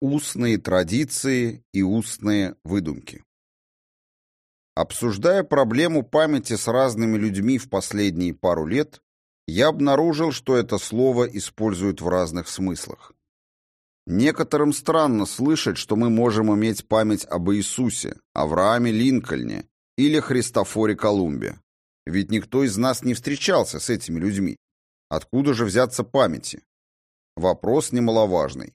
Устные традиции и устные выдумки. Обсуждая проблему памяти с разными людьми в последние пару лет, я обнаружил, что это слово используют в разных смыслах. Некоторым странно слышать, что мы можем иметь память об Иисусе, Аврааме Линкольне или Христофоре Колумбе. Ведь никто из нас не встречался с этими людьми. Откуда же взяться памяти? Вопрос немаловажный.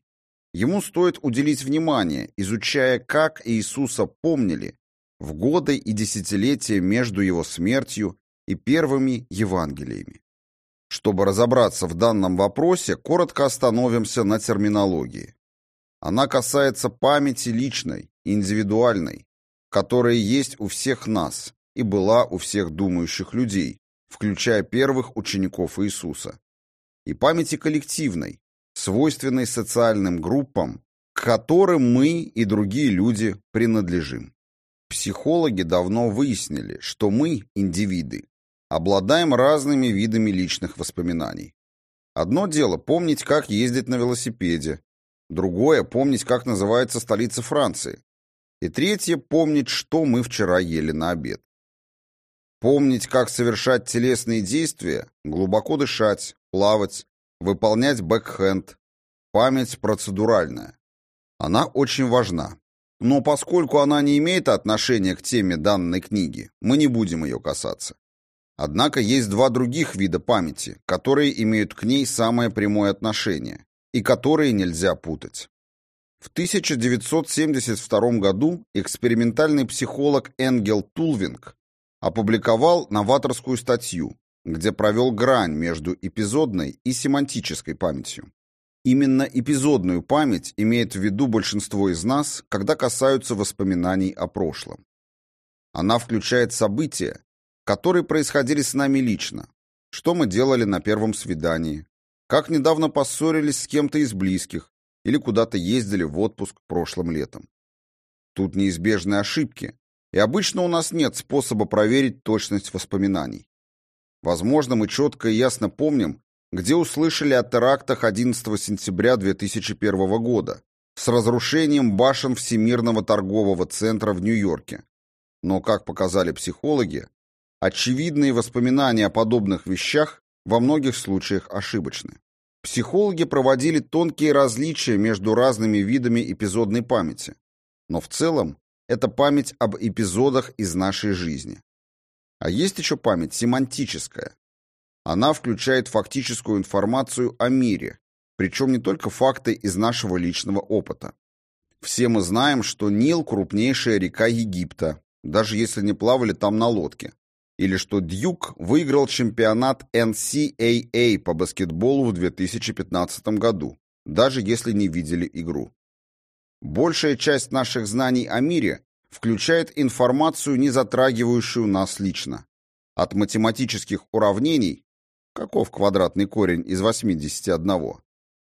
Ему стоит уделить внимание, изучая, как Иисуса помнили в годы и десятилетия между его смертью и первыми Евангелиями. Чтобы разобраться в данном вопросе, коротко остановимся на терминологии. Она касается памяти личной, индивидуальной, которая есть у всех нас и была у всех думающих людей, включая первых учеников Иисуса, и памяти коллективной, свойственной социальным группам, к которым мы и другие люди принадлежим. Психологи давно выяснили, что мы, индивиды, обладаем разными видами личных воспоминаний. Одно дело помнить, как ездить на велосипеде, другое помнить, как называется столица Франции, и третье помнить, что мы вчера ели на обед. Помнить, как совершать телесные действия, глубоко дышать, плавать, выполнять бэкхенд. Память процедуральная. Она очень важна. Но поскольку она не имеет отношения к теме данной книги, мы не будем ее касаться. Однако есть два других вида памяти, которые имеют к ней самое прямое отношение и которые нельзя путать. В 1972 году экспериментальный психолог Энгел Тулвинг опубликовал новаторскую статью где провел грань между эпизодной и семантической памятью. Именно эпизодную память имеет в виду большинство из нас, когда касаются воспоминаний о прошлом. Она включает события, которые происходили с нами лично, что мы делали на первом свидании, как недавно поссорились с кем-то из близких или куда-то ездили в отпуск прошлым летом. Тут неизбежны ошибки, и обычно у нас нет способа проверить точность воспоминаний. Возможно, мы четко и ясно помним, где услышали о терактах 11 сентября 2001 года с разрушением башен Всемирного торгового центра в Нью-Йорке. Но, как показали психологи, очевидные воспоминания о подобных вещах во многих случаях ошибочны. Психологи проводили тонкие различия между разными видами эпизодной памяти, но в целом это память об эпизодах из нашей жизни. А есть еще память семантическая. Она включает фактическую информацию о мире, причем не только факты из нашего личного опыта. Все мы знаем, что Нил – крупнейшая река Египта, даже если не плавали там на лодке. Или что Дьюк выиграл чемпионат NCAA по баскетболу в 2015 году, даже если не видели игру. Большая часть наших знаний о мире включает информацию, не затрагивающую нас лично. От математических уравнений, каков квадратный корень из 81,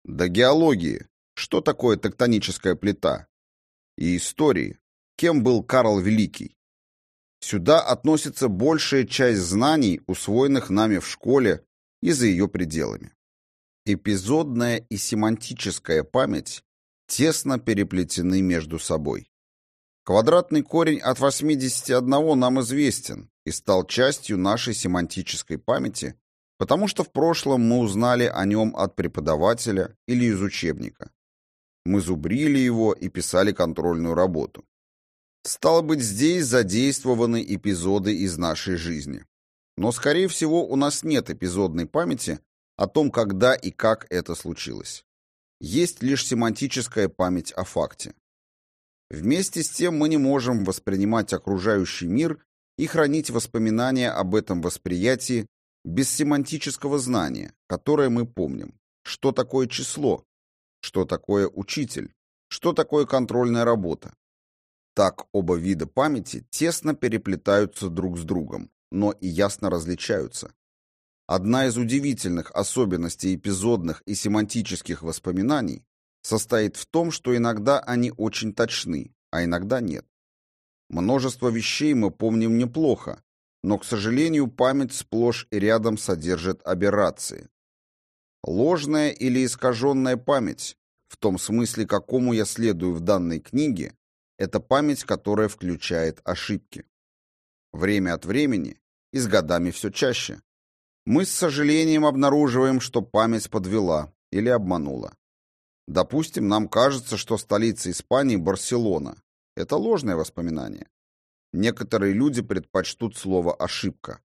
до геологии, что такое тектоническая плита, и истории, кем был Карл Великий. Сюда относится большая часть знаний, усвоенных нами в школе и за ее пределами. Эпизодная и семантическая память тесно переплетены между собой. Квадратный корень от 81 нам известен и стал частью нашей семантической памяти, потому что в прошлом мы узнали о нем от преподавателя или из учебника. Мы зубрили его и писали контрольную работу. Стало быть, здесь задействованы эпизоды из нашей жизни. Но, скорее всего, у нас нет эпизодной памяти о том, когда и как это случилось. Есть лишь семантическая память о факте. Вместе с тем мы не можем воспринимать окружающий мир и хранить воспоминания об этом восприятии без семантического знания, которое мы помним. Что такое число? Что такое учитель? Что такое контрольная работа? Так оба вида памяти тесно переплетаются друг с другом, но и ясно различаются. Одна из удивительных особенностей эпизодных и семантических воспоминаний состоит в том, что иногда они очень точны, а иногда нет. Множество вещей мы помним неплохо, но, к сожалению, память сплошь и рядом содержит аберрации. Ложная или искаженная память в том смысле, какому я следую в данной книге, это память, которая включает ошибки. Время от времени и с годами все чаще. Мы с сожалением обнаруживаем, что память подвела или обманула. Допустим, нам кажется, что столица Испании – Барселона. Это ложное воспоминание. Некоторые люди предпочтут слово «ошибка».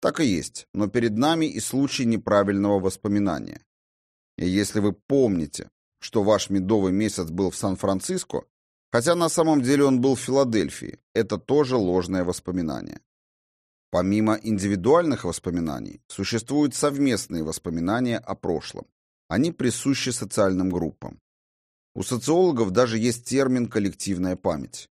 Так и есть, но перед нами и случай неправильного воспоминания. И если вы помните, что ваш медовый месяц был в Сан-Франциско, хотя на самом деле он был в Филадельфии, это тоже ложное воспоминание. Помимо индивидуальных воспоминаний, существуют совместные воспоминания о прошлом. Они присущи социальным группам. У социологов даже есть термин «коллективная память».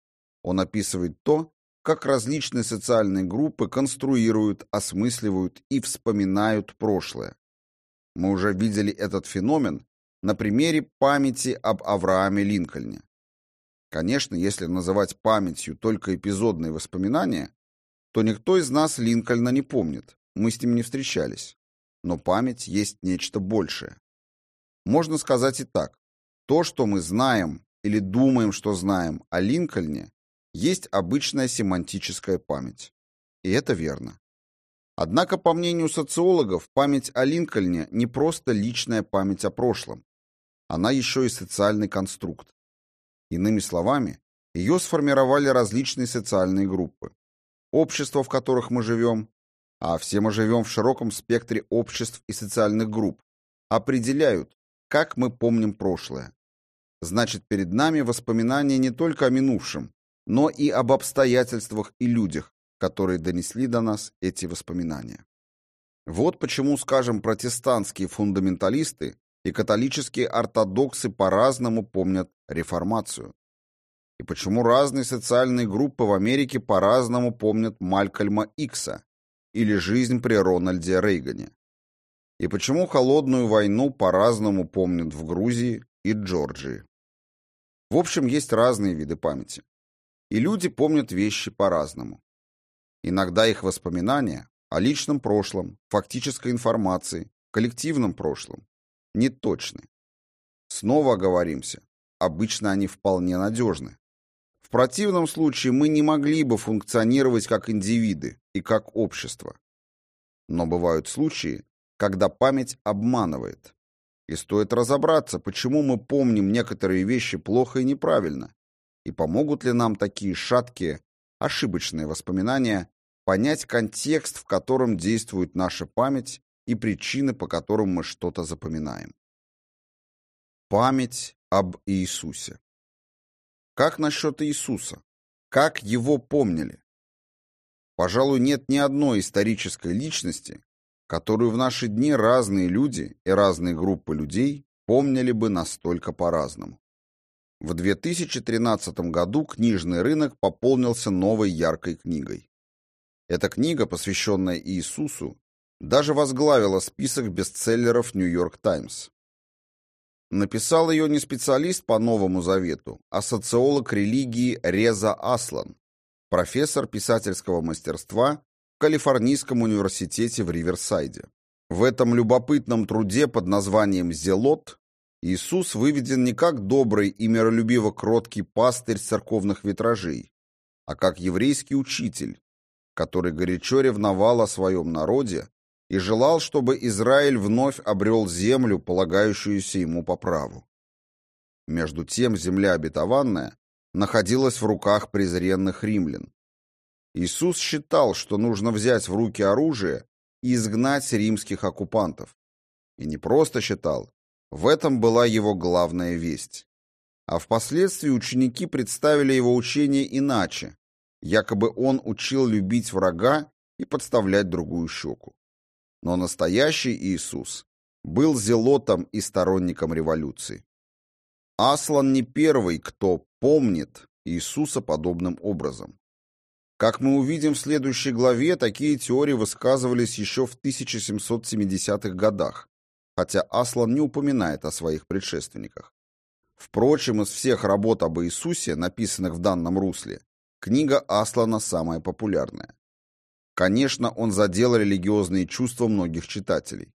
Он описывает то, как различные социальные группы конструируют, осмысливают и вспоминают прошлое. Мы уже видели этот феномен на примере памяти об Аврааме Линкольне. Конечно, если называть памятью только эпизодные воспоминания, то никто из нас Линкольна не помнит, мы с ним не встречались. Но память есть нечто большее. Можно сказать и так. То, что мы знаем или думаем, что знаем о Линкольне, есть обычная семантическая память. И это верно. Однако, по мнению социологов, память о Линкольне не просто личная память о прошлом. Она еще и социальный конструкт. Иными словами, ее сформировали различные социальные группы. Общества, в которых мы живем, а все мы живем в широком спектре обществ и социальных групп, определяют, как мы помним прошлое. Значит, перед нами воспоминания не только о минувшем, но и об обстоятельствах и людях, которые донесли до нас эти воспоминания. Вот почему, скажем, протестантские фундаменталисты и католические ортодоксы по-разному помнят реформацию. И почему разные социальные группы в Америке по-разному помнят Малькольма Икса или жизнь при Рональде Рейгане. И почему холодную войну по-разному помнят в Грузии и Джорджии. В общем, есть разные виды памяти. И люди помнят вещи по-разному. Иногда их воспоминания о личном прошлом, фактической информации, коллективном прошлом не точны. Снова оговоримся, обычно они вполне надежны. В противном случае мы не могли бы функционировать как индивиды и как общество. Но бывают случаи, когда память обманывает. И стоит разобраться, почему мы помним некоторые вещи плохо и неправильно, и помогут ли нам такие шаткие, ошибочные воспоминания понять контекст, в котором действует наша память и причины, по которым мы что-то запоминаем. Память об Иисусе. Как насчет Иисуса? Как его помнили? Пожалуй, нет ни одной исторической личности, которую в наши дни разные люди и разные группы людей помнили бы настолько по-разному. В 2013 году книжный рынок пополнился новой яркой книгой. Эта книга, посвященная Иисусу, даже возглавила список бестселлеров «Нью-Йорк Таймс». Написал ее не специалист по Новому Завету, а социолог религии Реза Аслан, профессор писательского мастерства Калифорнийском университете в Риверсайде. В этом любопытном труде под названием «Зелот» Иисус выведен не как добрый и миролюбиво кроткий пастырь церковных витражей, а как еврейский учитель, который горячо ревновал о своем народе и желал, чтобы Израиль вновь обрел землю, полагающуюся ему по праву. Между тем земля обетованная находилась в руках презренных римлян. Иисус считал, что нужно взять в руки оружие и изгнать римских оккупантов. И не просто считал, в этом была его главная весть. А впоследствии ученики представили его учение иначе. Якобы он учил любить врага и подставлять другую щеку. Но настоящий Иисус был зелотом и сторонником революции. Аслан не первый, кто помнит Иисуса подобным образом. Как мы увидим в следующей главе, такие теории высказывались еще в 1770-х годах, хотя Аслан не упоминает о своих предшественниках. Впрочем, из всех работ об Иисусе, написанных в данном русле, книга Аслана самая популярная. Конечно, он задел религиозные чувства многих читателей.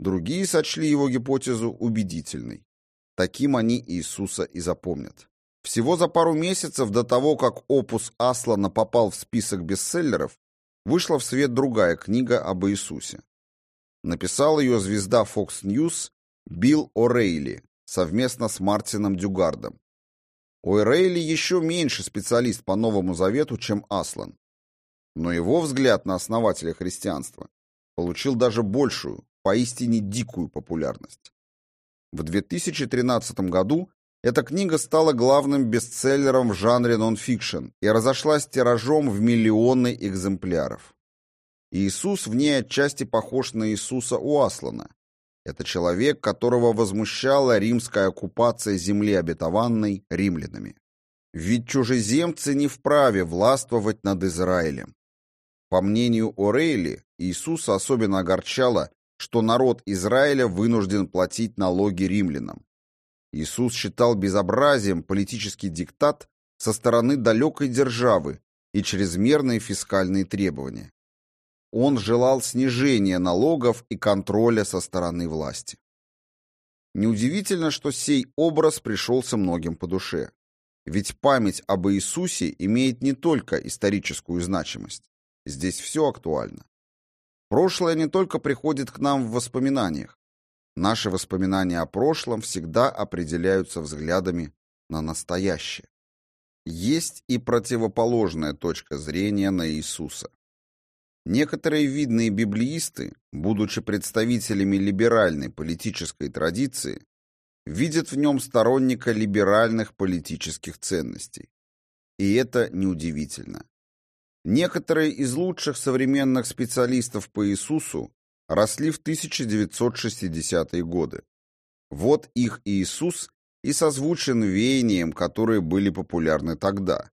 Другие сочли его гипотезу убедительной. Таким они Иисуса и запомнят. Всего за пару месяцев до того, как опус Аслана попал в список бестселлеров, вышла в свет другая книга об Иисусе. Написал ее звезда Fox News Билл О'Рейли совместно с Мартином Дюгардом. О'Рейли еще меньше специалист по Новому Завету, чем Аслан. Но его взгляд на основателя христианства получил даже большую, поистине дикую популярность. В 2013 году эта книга стала главным бестселлером в жанре нон-фикшн и разошлась тиражом в миллионы экземпляров. Иисус в ней отчасти похож на Иисуса Уаслана. Это человек, которого возмущала римская оккупация земли обетованной римлянами. Ведь чужеземцы не вправе властвовать над Израилем. По мнению Орейли, Иисуса особенно огорчало, что народ Израиля вынужден платить налоги римлянам. Иисус считал безобразием политический диктат со стороны далекой державы и чрезмерные фискальные требования. Он желал снижения налогов и контроля со стороны власти. Неудивительно, что сей образ пришелся многим по душе. Ведь память об Иисусе имеет не только историческую значимость. Здесь все актуально. Прошлое не только приходит к нам в воспоминаниях. Наши воспоминания о прошлом всегда определяются взглядами на настоящее. Есть и противоположная точка зрения на Иисуса. Некоторые видные библеисты, будучи представителями либеральной политической традиции, видят в нем сторонника либеральных политических ценностей. И это неудивительно. Некоторые из лучших современных специалистов по Иисусу росли в 1960-е годы. Вот их Иисус и созвучен веяниям, которые были популярны тогда,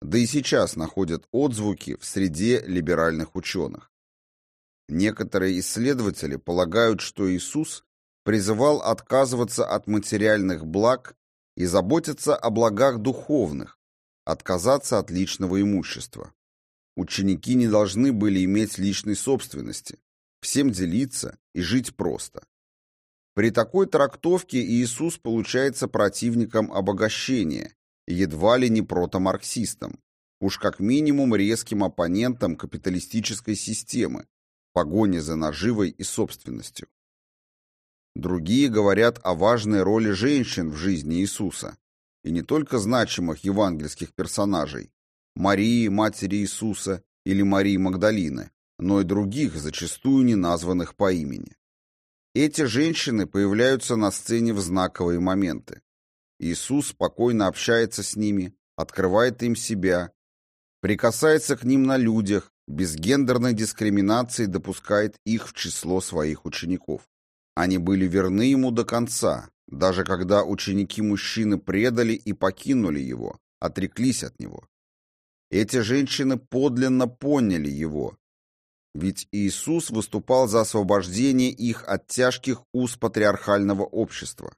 да и сейчас находят отзвуки в среде либеральных ученых. Некоторые исследователи полагают, что Иисус призывал отказываться от материальных благ и заботиться о благах духовных, отказаться от личного имущества. Ученики не должны были иметь личной собственности, всем делиться и жить просто. При такой трактовке Иисус получается противником обогащения едва ли не протомарксистом, уж как минимум резким оппонентом капиталистической системы, погони за наживой и собственностью. Другие говорят о важной роли женщин в жизни Иисуса, и не только значимых евангельских персонажей Марии, матери Иисуса или Марии Магдалины, но и других, зачастую не названных по имени. Эти женщины появляются на сцене в знаковые моменты. Иисус спокойно общается с ними, открывает им себя, прикасается к ним на людях, без гендерной дискриминации допускает их в число своих учеников. Они были верны ему до конца, даже когда ученики-мужчины предали и покинули его, отреклись от него. Эти женщины подлинно поняли его, ведь Иисус выступал за освобождение их от тяжких уз патриархального общества.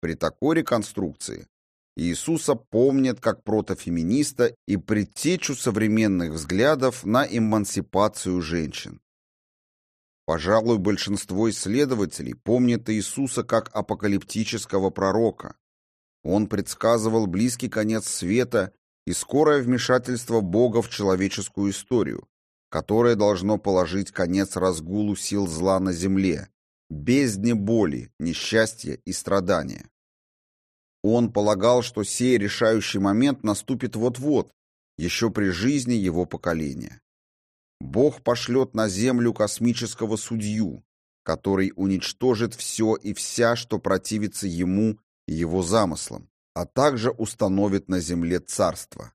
При такой реконструкции Иисуса помнят как протофеминиста и предтечу современных взглядов на эмансипацию женщин. Пожалуй, большинство исследователей помнят Иисуса как апокалиптического пророка. Он предсказывал близкий конец света и скорое вмешательство Бога в человеческую историю, которое должно положить конец разгулу сил зла на земле, бездне боли, несчастья и страдания. Он полагал, что сей решающий момент наступит вот-вот, еще при жизни его поколения. Бог пошлет на землю космического судью, который уничтожит все и вся, что противится ему и его замыслам, а также установит на земле царство.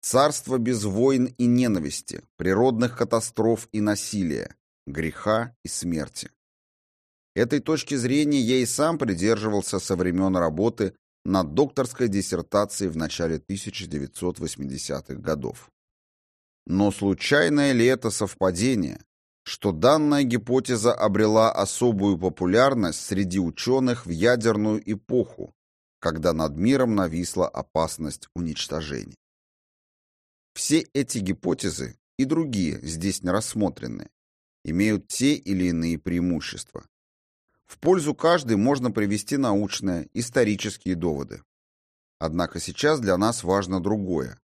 Царство без войн и ненависти, природных катастроф и насилия, греха и смерти. Этой точки зрения я и сам придерживался со времен работы над докторской диссертацией в начале 1980-х годов. Но случайное ли это совпадение, что данная гипотеза обрела особую популярность среди ученых в ядерную эпоху, когда над миром нависла опасность уничтожения? Все эти гипотезы и другие, здесь не рассмотренные, имеют те или иные преимущества. В пользу каждой можно привести научные, исторические доводы. Однако сейчас для нас важно другое.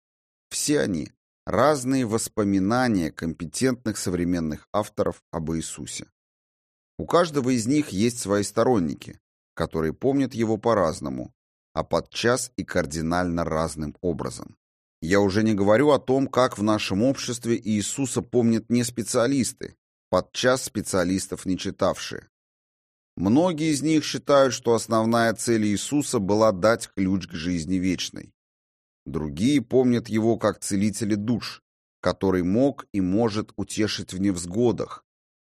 Все они – разные воспоминания компетентных современных авторов об Иисусе. У каждого из них есть свои сторонники, которые помнят его по-разному, а подчас и кардинально разным образом. Я уже не говорю о том, как в нашем обществе Иисуса помнят не специалисты, подчас специалистов не читавшие. Многие из них считают, что основная цель Иисуса была дать ключ к жизни вечной. Другие помнят его как целителя душ, который мог и может утешить в невзгодах,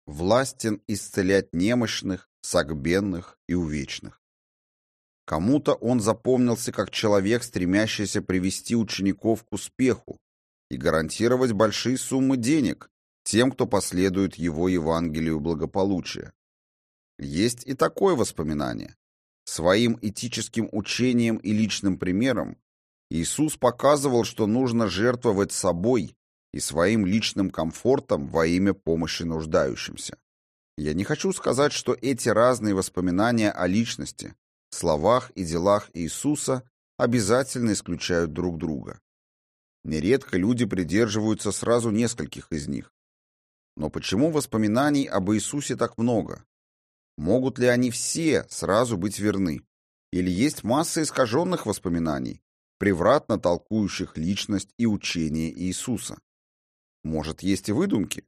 властен исцелять немощных, согбенных и увечных. Кому-то он запомнился как человек, стремящийся привести учеников к успеху и гарантировать большие суммы денег тем, кто последует его Евангелию благополучия. Есть и такое воспоминание. Своим этическим учением и личным примером Иисус показывал, что нужно жертвовать собой и своим личным комфортом во имя помощи нуждающимся. Я не хочу сказать, что эти разные воспоминания о личности, словах и делах Иисуса обязательно исключают друг друга. Нередко люди придерживаются сразу нескольких из них. Но почему воспоминаний об Иисусе так много? Могут ли они все сразу быть верны? Или есть масса искаженных воспоминаний, превратно толкующих личность и учение Иисуса? Может, есть и выдумки?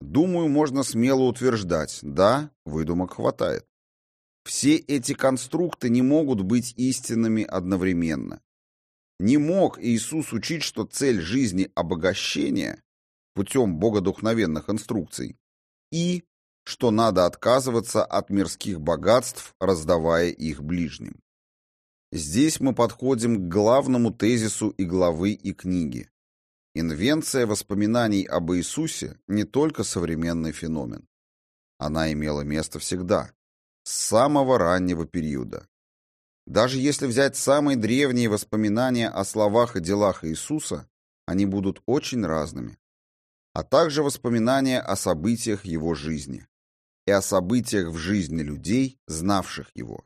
Думаю, можно смело утверждать, да, выдумок хватает. Все эти конструкты не могут быть истинными одновременно. Не мог Иисус учить, что цель жизни – обогащение путем богодухновенных инструкций, и что надо отказываться от мирских богатств, раздавая их ближним. Здесь мы подходим к главному тезису и главы, и книги. Инвенция воспоминаний об Иисусе не только современный феномен. Она имела место всегда, с самого раннего периода. Даже если взять самые древние воспоминания о словах и делах Иисуса, они будут очень разными, а также воспоминания о событиях его жизни и о событиях в жизни людей, знавших его.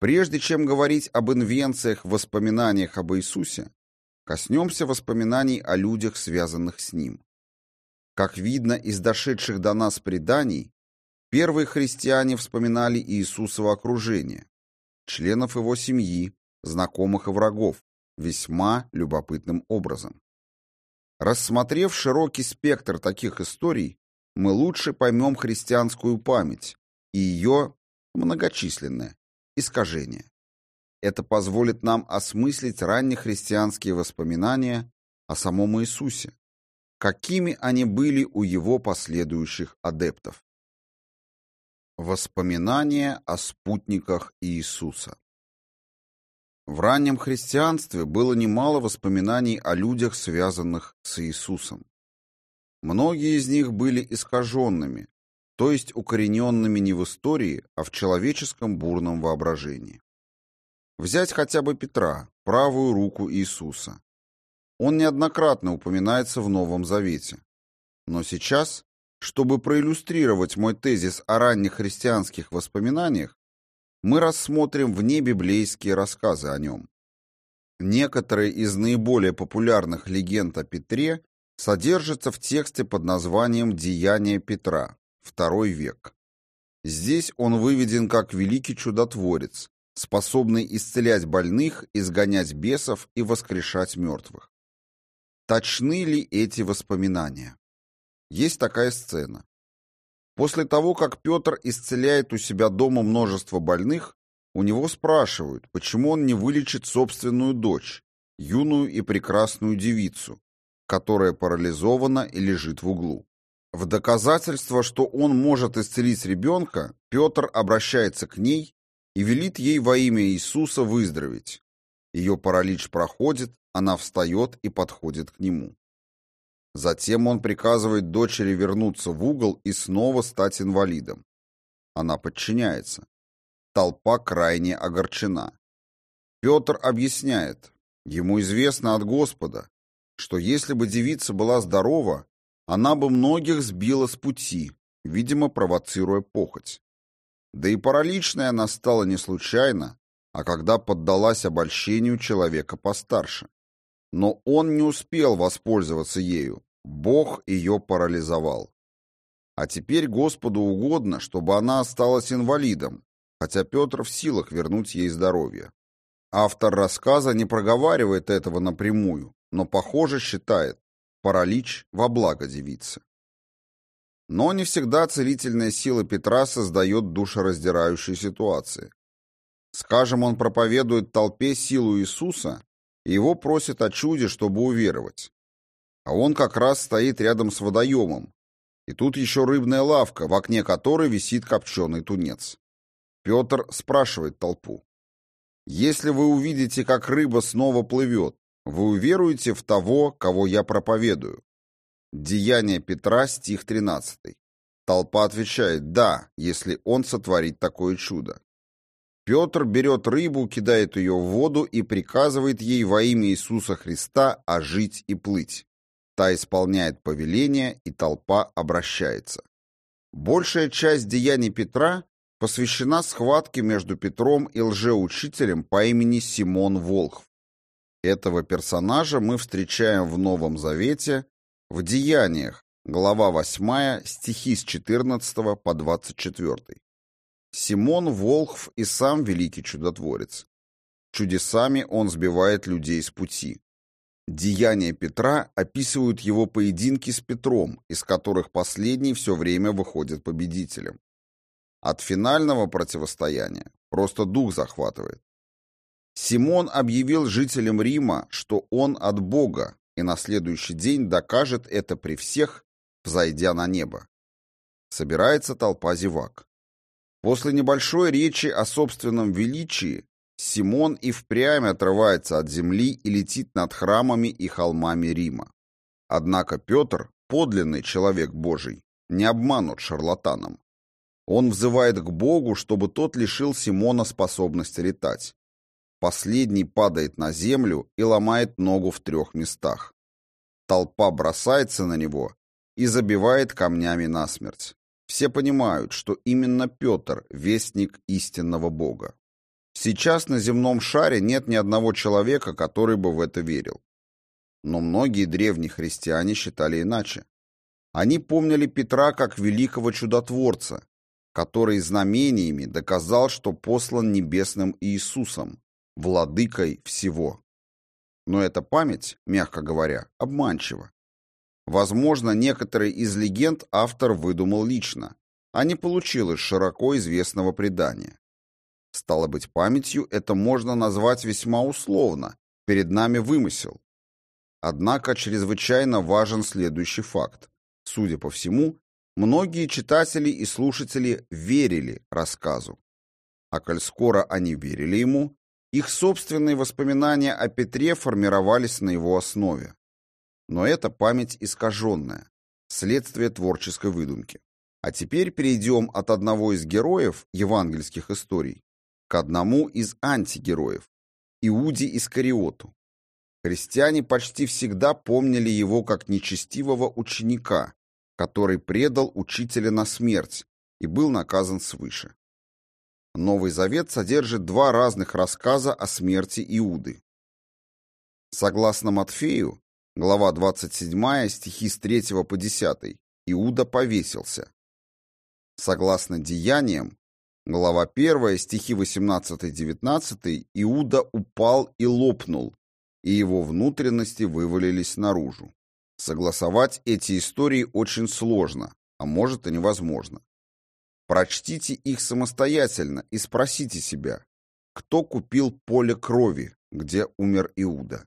Прежде чем говорить об инвенциях в воспоминаниях об Иисусе, коснемся воспоминаний о людях, связанных с ним. Как видно из дошедших до нас преданий, первые христиане вспоминали Иисусово окружение, членов его семьи, знакомых и врагов, весьма любопытным образом. Рассмотрев широкий спектр таких историй, мы лучше поймем христианскую память и ее многочисленное искажение. Это позволит нам осмыслить раннехристианские воспоминания о самом Иисусе, какими они были у его последующих адептов. Воспоминания о спутниках Иисуса В раннем христианстве было немало воспоминаний о людях, связанных с Иисусом. Многие из них были искаженными, то есть укорененными не в истории, а в человеческом бурном воображении. Взять хотя бы Петра, правую руку Иисуса. Он неоднократно упоминается в Новом Завете. Но сейчас, чтобы проиллюстрировать мой тезис о ранних христианских воспоминаниях, мы рассмотрим внебиблейские рассказы о нем. Некоторые из наиболее популярных легенд о Петре содержится в тексте под названием «Деяния Петра», второй век. Здесь он выведен как великий чудотворец, способный исцелять больных, изгонять бесов и воскрешать мертвых. Точны ли эти воспоминания? Есть такая сцена. После того, как Петр исцеляет у себя дома множество больных, у него спрашивают, почему он не вылечит собственную дочь, юную и прекрасную девицу, которая парализована и лежит в углу. В доказательство, что он может исцелить ребенка, Петр обращается к ней и велит ей во имя Иисуса выздороветь. Ее паралич проходит, она встает и подходит к нему. Затем он приказывает дочери вернуться в угол и снова стать инвалидом. Она подчиняется. Толпа крайне огорчена. Петр объясняет, ему известно от Господа, что если бы девица была здорова, она бы многих сбила с пути, видимо, провоцируя похоть. Да и параличная она стала не случайно, а когда поддалась обольщению человека постарше. Но он не успел воспользоваться ею, Бог ее парализовал. А теперь Господу угодно, чтобы она осталась инвалидом, хотя Петр в силах вернуть ей здоровье. Автор рассказа не проговаривает этого напрямую, но, похоже, считает паралич во благо девицы. Но не всегда целительная сила Петра создает душераздирающие ситуации. Скажем, он проповедует толпе силу Иисуса, его просят о чуде, чтобы уверовать. А он как раз стоит рядом с водоемом, и тут еще рыбная лавка, в окне которой висит копченый тунец. Петр спрашивает толпу. «Если вы увидите, как рыба снова плывет, вы уверуете в того, кого я проповедую?» Деяние Петра, стих 13. Толпа отвечает «да», если он сотворит такое чудо. Петр берет рыбу, кидает ее в воду и приказывает ей во имя Иисуса Христа ожить и плыть. Та исполняет повеление, и толпа обращается. Большая часть деяний Петра посвящена схватке между Петром и лжеучителем по имени Симон Волхв. Этого персонажа мы встречаем в Новом Завете в Деяниях, глава 8, стихи с 14 по 24. Симон Волхв и сам великий чудотворец. Чудесами он сбивает людей с пути. Деяния Петра описывают его поединки с Петром, из которых последний все время выходит победителем. От финального противостояния просто дух захватывает. Симон объявил жителям Рима, что он от Бога, и на следующий день докажет это при всех, взойдя на небо. Собирается толпа зевак. После небольшой речи о собственном величии Симон и впрямь отрывается от земли и летит над храмами и холмами Рима. Однако Петр, подлинный человек Божий, не обманут шарлатаном. Он взывает к Богу, чтобы тот лишил Симона способности летать. Последний падает на землю и ломает ногу в трех местах. Толпа бросается на него и забивает камнями насмерть. Все понимают, что именно Петр – вестник истинного Бога. Сейчас на земном шаре нет ни одного человека, который бы в это верил. Но многие древние христиане считали иначе. Они помнили Петра как великого чудотворца, который знамениями доказал, что послан небесным Иисусом, владыкой всего. Но эта память, мягко говоря, обманчива. Возможно, некоторые из легенд автор выдумал лично, а не получил из широко известного предания. Стало быть, памятью это можно назвать весьма условно, перед нами вымысел. Однако чрезвычайно важен следующий факт. Судя по всему, многие читатели и слушатели верили рассказу. А коль скоро они верили ему, их собственные воспоминания о Петре формировались на его основе. Но это память искаженная, следствие творческой выдумки. А теперь перейдем от одного из героев евангельских историй к одному из антигероев, Иуде Искариоту. Христиане почти всегда помнили его как нечестивого ученика, который предал учителя на смерть и был наказан свыше. Новый Завет содержит два разных рассказа о смерти Иуды. Согласно Матфею, Глава 27, стихи с 3 по 10. Иуда повесился. Согласно Деяниям, глава 1, стихи 18-19, Иуда упал и лопнул, и его внутренности вывалились наружу. Согласовать эти истории очень сложно, а может и невозможно. Прочтите их самостоятельно и спросите себя, кто купил поле крови, где умер Иуда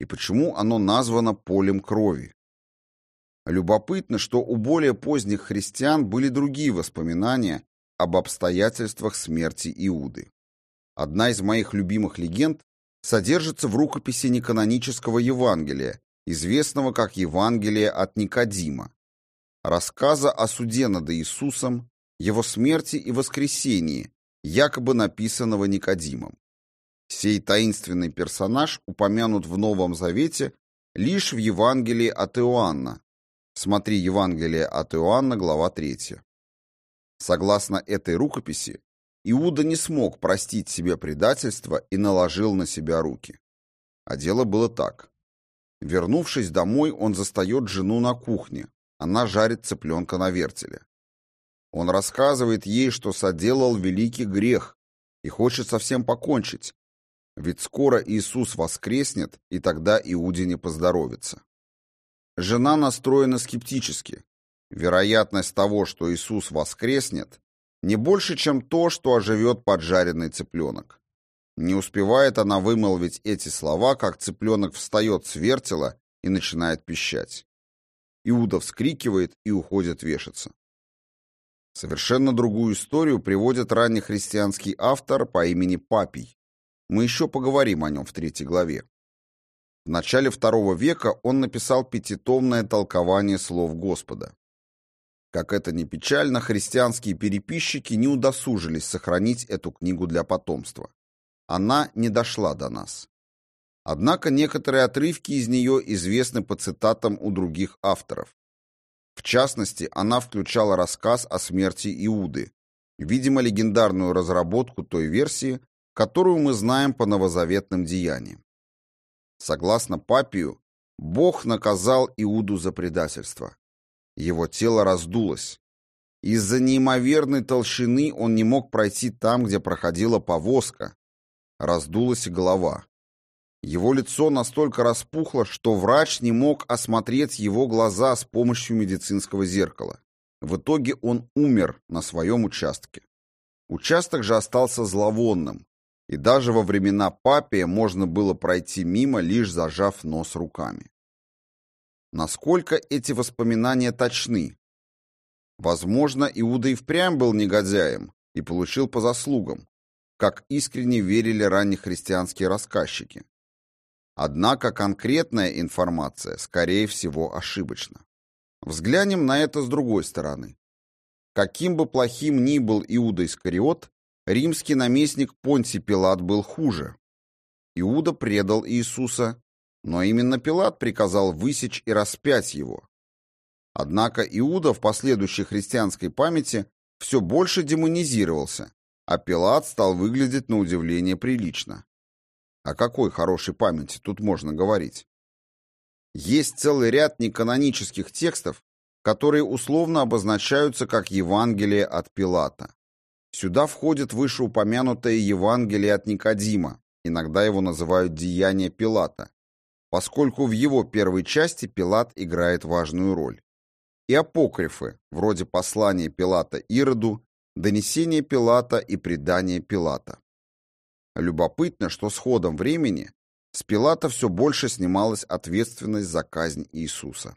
и почему оно названо полем крови. Любопытно, что у более поздних христиан были другие воспоминания об обстоятельствах смерти Иуды. Одна из моих любимых легенд содержится в рукописи неканонического Евангелия, известного как Евангелие от Никодима, рассказа о суде над Иисусом, его смерти и воскресении, якобы написанного Никодимом. Сей таинственный персонаж упомянут в Новом Завете лишь в Евангелии от Иоанна. Смотри Евангелие от Иоанна, глава 3. Согласно этой рукописи, Иуда не смог простить себе предательство и наложил на себя руки. А дело было так. Вернувшись домой, он застает жену на кухне. Она жарит цыпленка на вертеле. Он рассказывает ей, что соделал великий грех и хочет совсем покончить, ведь скоро Иисус воскреснет, и тогда Иуде не поздоровится. Жена настроена скептически. Вероятность того, что Иисус воскреснет, не больше, чем то, что оживет поджаренный цыпленок. Не успевает она вымолвить эти слова, как цыпленок встает с вертела и начинает пищать. Иуда вскрикивает и уходит вешаться. Совершенно другую историю приводит раннехристианский автор по имени Папий. Мы еще поговорим о нем в третьей главе. В начале второго века он написал пятитомное толкование слов Господа. Как это ни печально, христианские переписчики не удосужились сохранить эту книгу для потомства. Она не дошла до нас. Однако некоторые отрывки из нее известны по цитатам у других авторов. В частности, она включала рассказ о смерти Иуды, видимо, легендарную разработку той версии, которую мы знаем по новозаветным деяниям. Согласно Папию, Бог наказал Иуду за предательство. Его тело раздулось. Из-за неимоверной толщины он не мог пройти там, где проходила повозка. Раздулась и голова. Его лицо настолько распухло, что врач не мог осмотреть его глаза с помощью медицинского зеркала. В итоге он умер на своем участке. Участок же остался зловонным, и даже во времена Папия можно было пройти мимо, лишь зажав нос руками. Насколько эти воспоминания точны? Возможно, Иуда и впрямь был негодяем и получил по заслугам, как искренне верили раннехристианские рассказчики. Однако конкретная информация, скорее всего, ошибочна. Взглянем на это с другой стороны. Каким бы плохим ни был Иуда Искариот, римский наместник Понтий Пилат был хуже. Иуда предал Иисуса но именно Пилат приказал высечь и распять его. Однако Иуда в последующей христианской памяти все больше демонизировался, а Пилат стал выглядеть на удивление прилично. О какой хорошей памяти тут можно говорить? Есть целый ряд неканонических текстов, которые условно обозначаются как Евангелие от Пилата. Сюда входит вышеупомянутое Евангелие от Никодима, иногда его называют «Деяние Пилата», поскольку в его первой части Пилат играет важную роль. И апокрифы, вроде послания Пилата Ироду, донесения Пилата и предания Пилата. Любопытно, что с ходом времени с Пилата все больше снималась ответственность за казнь Иисуса.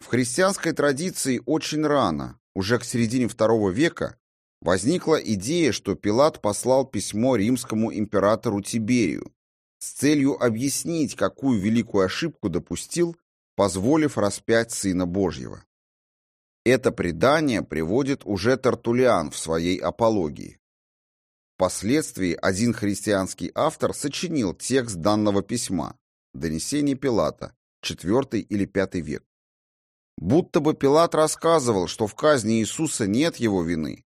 В христианской традиции очень рано, уже к середине II века, возникла идея, что Пилат послал письмо римскому императору Тиберию, с целью объяснить, какую великую ошибку допустил, позволив распять Сына Божьего. Это предание приводит уже Тартулиан в своей апологии. Впоследствии один христианский автор сочинил текст данного письма «Донесение Пилата», IV или V век. Будто бы Пилат рассказывал, что в казни Иисуса нет его вины.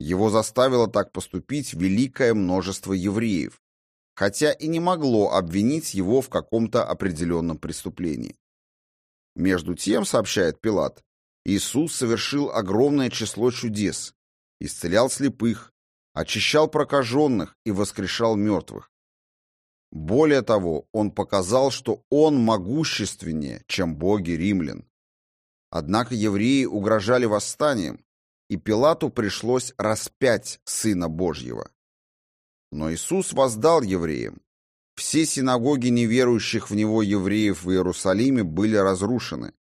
Его заставило так поступить великое множество евреев, хотя и не могло обвинить его в каком-то определенном преступлении. Между тем, сообщает Пилат, Иисус совершил огромное число чудес, исцелял слепых, очищал прокаженных и воскрешал мертвых. Более того, он показал, что он могущественнее, чем боги римлян. Однако евреи угрожали восстанием, и Пилату пришлось распять Сына Божьего. Но Иисус воздал евреям. Все синагоги неверующих в Него евреев в Иерусалиме были разрушены,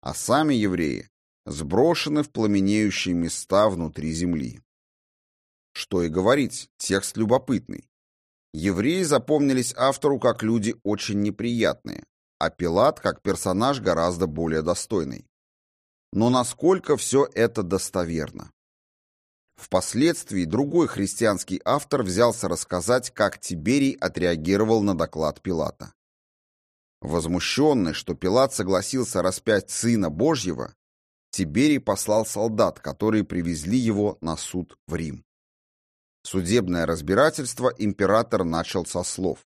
а сами евреи сброшены в пламенеющие места внутри земли. Что и говорить, текст любопытный. Евреи запомнились автору как люди очень неприятные, а Пилат как персонаж гораздо более достойный. Но насколько все это достоверно? Впоследствии другой христианский автор взялся рассказать, как Тиберий отреагировал на доклад Пилата. Возмущенный, что Пилат согласился распять Сына Божьего, Тиберий послал солдат, которые привезли его на суд в Рим. Судебное разбирательство император начал со слов.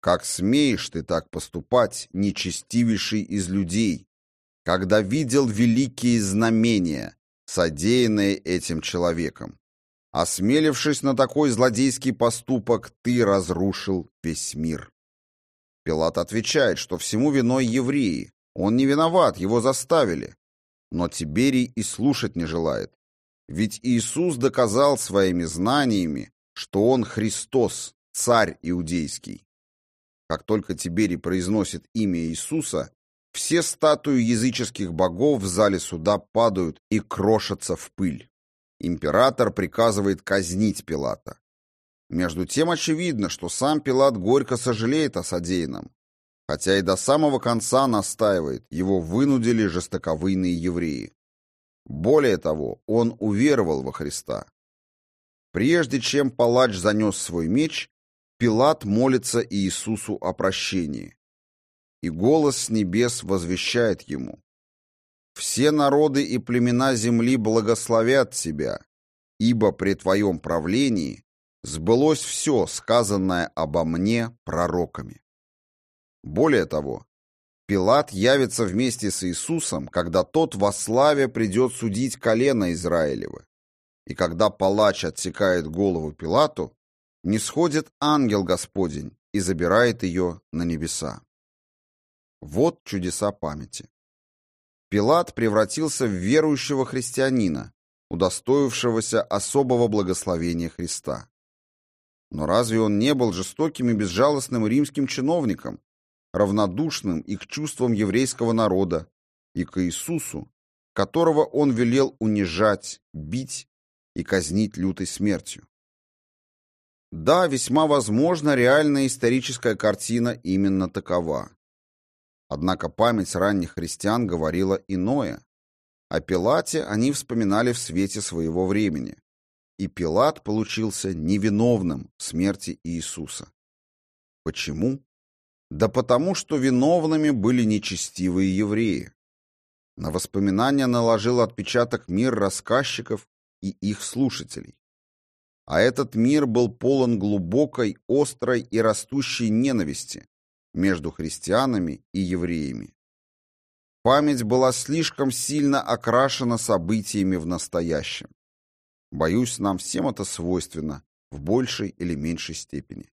«Как смеешь ты так поступать, нечестивейший из людей, когда видел великие знамения, содеянные этим человеком? Осмелившись на такой злодейский поступок, ты разрушил весь мир». Пилат отвечает, что всему виной евреи, он не виноват, его заставили. Но Тиберий и слушать не желает. Ведь Иисус доказал своими знаниями, что он Христос, царь иудейский. Как только Тиберий произносит имя Иисуса, все статуи языческих богов в зале суда падают и крошатся в пыль. Император приказывает казнить Пилата. Между тем очевидно, что сам Пилат горько сожалеет о содеянном, хотя и до самого конца настаивает, его вынудили жестоковыйные евреи. Более того, он уверовал во Христа. Прежде чем палач занес свой меч, Пилат молится Иисусу о прощении. И голос с небес возвещает ему. «Все народы и племена земли благословят тебя, ибо при твоем правлении сбылось все, сказанное обо мне пророками». Более того, Пилат явится вместе с Иисусом, когда тот во славе придет судить колено Израилева. И когда палач отсекает голову Пилату, не сходит ангел Господень и забирает ее на небеса. Вот чудеса памяти. Пилат превратился в верующего христианина, удостоившегося особого благословения Христа. Но разве он не был жестоким и безжалостным римским чиновником, равнодушным и к чувствам еврейского народа, и к Иисусу, которого он велел унижать, бить и казнить лютой смертью. Да, весьма возможно, реальная историческая картина именно такова. Однако память ранних христиан говорила иное. О Пилате они вспоминали в свете своего времени. И Пилат получился невиновным в смерти Иисуса. Почему? Да потому, что виновными были нечестивые евреи. На воспоминания наложил отпечаток мир рассказчиков и их слушателей. А этот мир был полон глубокой, острой и растущей ненависти между христианами и евреями. Память была слишком сильно окрашена событиями в настоящем. Боюсь, нам всем это свойственно в большей или меньшей степени.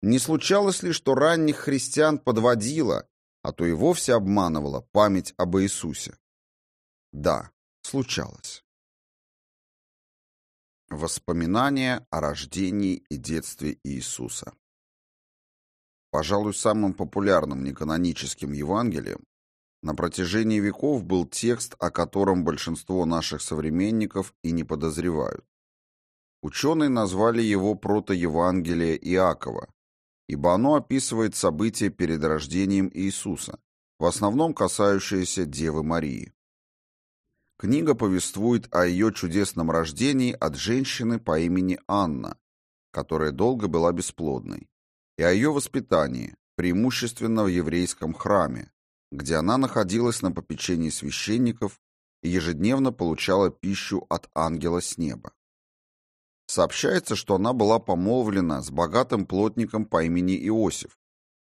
Не случалось ли, что ранних христиан подводила, а то и вовсе обманывала память об Иисусе? Да, случалось. Воспоминания о рождении и детстве Иисуса Пожалуй, самым популярным неканоническим Евангелием на протяжении веков был текст, о котором большинство наших современников и не подозревают. Ученые назвали его протоевангелие Иакова, ибо оно описывает события перед рождением Иисуса, в основном касающиеся Девы Марии. Книга повествует о ее чудесном рождении от женщины по имени Анна, которая долго была бесплодной, и о ее воспитании, преимущественно в еврейском храме, где она находилась на попечении священников и ежедневно получала пищу от ангела с неба. Сообщается, что она была помолвлена с богатым плотником по имени Иосиф,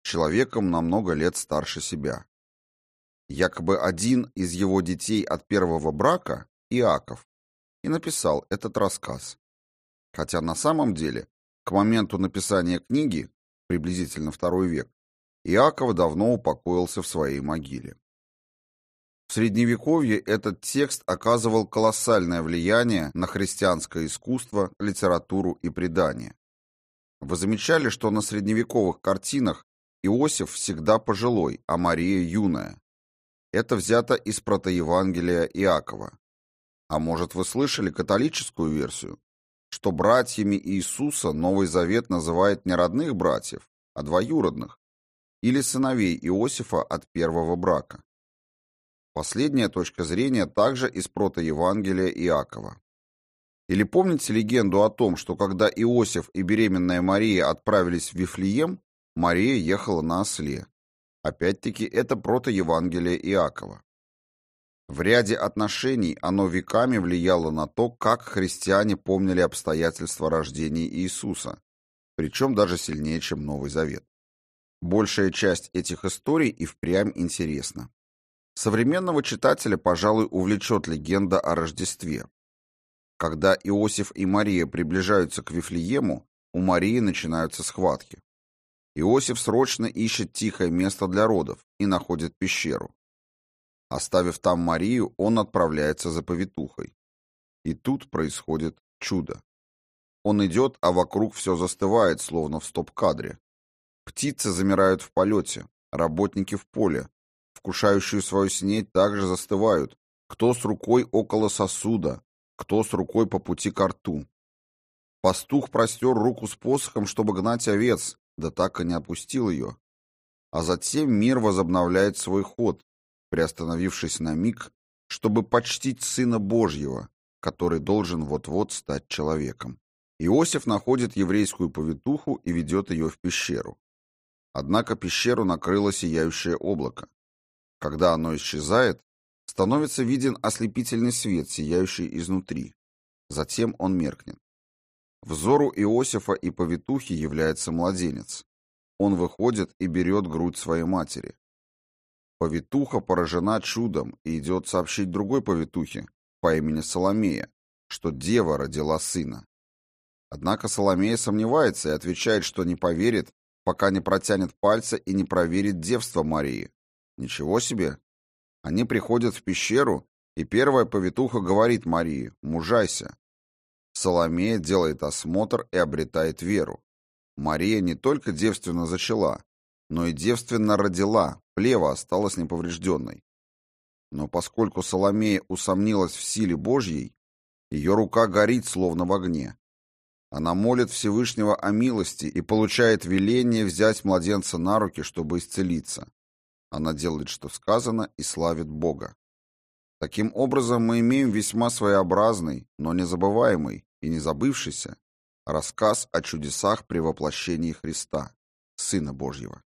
человеком на много лет старше себя. Якобы один из его детей от первого брака, Иаков, и написал этот рассказ. Хотя на самом деле, к моменту написания книги, приблизительно второй век, Иаков давно упокоился в своей могиле. В Средневековье этот текст оказывал колоссальное влияние на христианское искусство, литературу и предание. Вы замечали, что на средневековых картинах Иосиф всегда пожилой, а Мария юная? Это взято из протоевангелия Иакова. А может, вы слышали католическую версию, что братьями Иисуса Новый Завет называет не родных братьев, а двоюродных, или сыновей Иосифа от первого брака? Последняя точка зрения также из протоевангелия Иакова. Или помните легенду о том, что когда Иосиф и беременная Мария отправились в Вифлеем, Мария ехала на осле? Опять-таки, это протоевангелие Иакова. В ряде отношений оно веками влияло на то, как христиане помнили обстоятельства рождения Иисуса, причем даже сильнее, чем Новый Завет. Большая часть этих историй и впрямь интересна. Современного читателя, пожалуй, увлечет легенда о Рождестве. Когда Иосиф и Мария приближаются к Вифлеему, у Марии начинаются схватки. Иосиф срочно ищет тихое место для родов и находит пещеру. Оставив там Марию, он отправляется за повитухой. И тут происходит чудо. Он идет, а вокруг все застывает, словно в стоп-кадре. Птицы замирают в полете, работники в поле, вкушающие свою снедь также застывают, кто с рукой около сосуда, кто с рукой по пути к рту. Пастух простер руку с посохом, чтобы гнать овец, да так и не опустил ее. А затем мир возобновляет свой ход, приостановившись на миг, чтобы почтить Сына Божьего, который должен вот-вот стать человеком. Иосиф находит еврейскую повитуху и ведет ее в пещеру. Однако пещеру накрыло сияющее облако. Когда оно исчезает, становится виден ослепительный свет, сияющий изнутри. Затем он меркнет. Взору Иосифа и повитухи является младенец. Он выходит и берет грудь своей матери. Повитуха поражена чудом и идет сообщить другой повитухе по имени Соломея, что дева родила сына. Однако Соломея сомневается и отвечает, что не поверит, пока не протянет пальца и не проверит девство Марии. Ничего себе! Они приходят в пещеру, и первая повитуха говорит Марии «мужайся». Соломея делает осмотр и обретает веру. Мария не только девственно зачала, но и девственно родила, плева осталась неповрежденной. Но поскольку Соломея усомнилась в силе Божьей, ее рука горит, словно в огне. Она молит Всевышнего о милости и получает веление взять младенца на руки, чтобы исцелиться. Она делает, что сказано, и славит Бога. Таким образом, мы имеем весьма своеобразный, но незабываемый и не забывшийся рассказ о чудесах при воплощении Христа, Сына Божьего.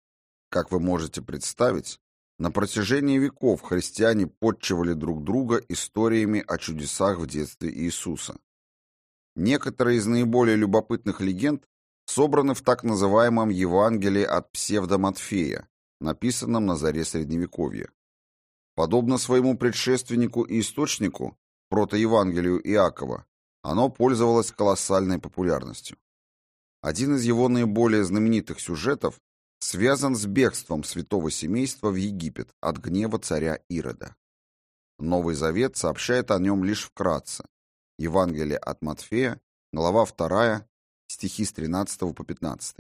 Как вы можете представить, на протяжении веков христиане подчивали друг друга историями о чудесах в детстве Иисуса. Некоторые из наиболее любопытных легенд собраны в так называемом Евангелии от псевдоматфея, написанном на заре Средневековья. Подобно своему предшественнику и источнику, протоевангелию Иакова, оно пользовалось колоссальной популярностью. Один из его наиболее знаменитых сюжетов связан с бегством святого семейства в Египет от гнева царя Ирода. Новый Завет сообщает о нем лишь вкратце, Евангелие от Матфея, глава 2, стихи с 13 по 15.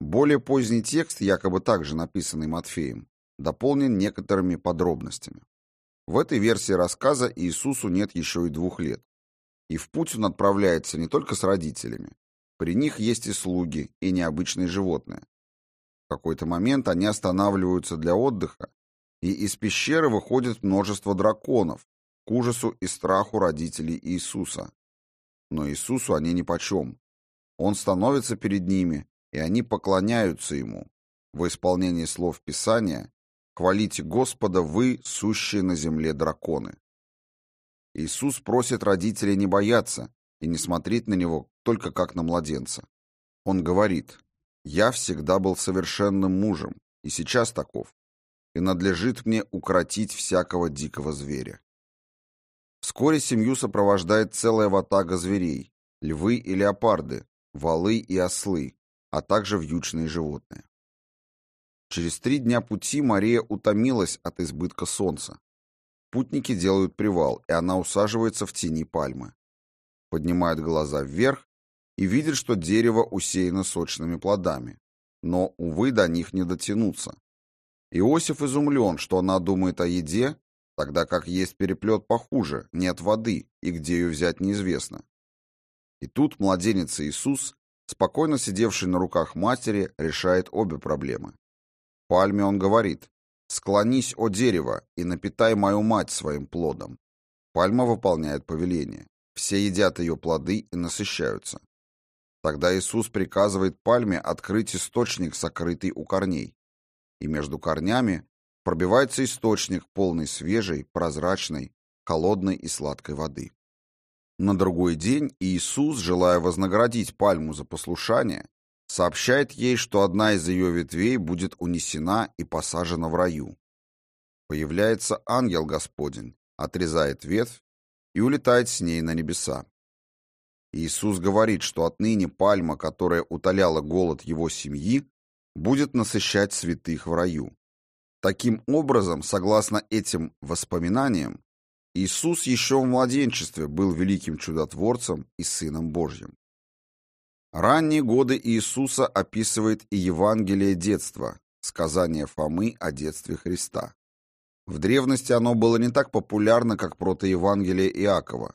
Более поздний текст, якобы также написанный Матфеем, дополнен некоторыми подробностями. В этой версии рассказа Иисусу нет еще и двух лет. И в путь он отправляется не только с родителями. При них есть и слуги, и необычные животные. Какой-то момент они останавливаются для отдыха, и из пещеры выходит множество драконов, к ужасу и страху родителей Иисуса. Но Иисусу они нипочем. Он становится перед ними, и они поклоняются Ему. В исполнении слов Писания «Хвалите Господа, вы, сущие на земле драконы». Иисус просит родителей не бояться и не смотреть на Него только как на младенца. Он говорит «Я всегда был совершенным мужем, и сейчас таков, и надлежит мне укротить всякого дикого зверя». Вскоре семью сопровождает целая ватага зверей, львы и леопарды, валы и ослы, а также вьючные животные. Через три дня пути Мария утомилась от избытка солнца. Путники делают привал, и она усаживается в тени пальмы. Поднимает глаза вверх и видит, что дерево усеяно сочными плодами. Но, увы, до них не дотянуться. Иосиф изумлен, что она думает о еде, тогда как есть переплет похуже, нет воды, и где ее взять неизвестно. И тут младенец Иисус, спокойно сидевший на руках матери, решает обе проблемы. Пальме он говорит «Склонись, о дерево, и напитай мою мать своим плодом». Пальма выполняет повеление. Все едят ее плоды и насыщаются. Тогда Иисус приказывает пальме открыть источник, сокрытый у корней. И между корнями пробивается источник, полный свежей, прозрачной, холодной и сладкой воды. На другой день Иисус, желая вознаградить пальму за послушание, сообщает ей, что одна из ее ветвей будет унесена и посажена в раю. Появляется ангел Господень, отрезает ветвь и улетает с ней на небеса. Иисус говорит, что отныне пальма, которая утоляла голод его семьи, будет насыщать святых в раю. Таким образом, согласно этим воспоминаниям, Иисус еще в младенчестве был великим чудотворцем и Сыном Божьим. Ранние годы Иисуса описывает и Евангелие детства, сказание Фомы о детстве Христа. В древности оно было не так популярно, как протоевангелие Иакова,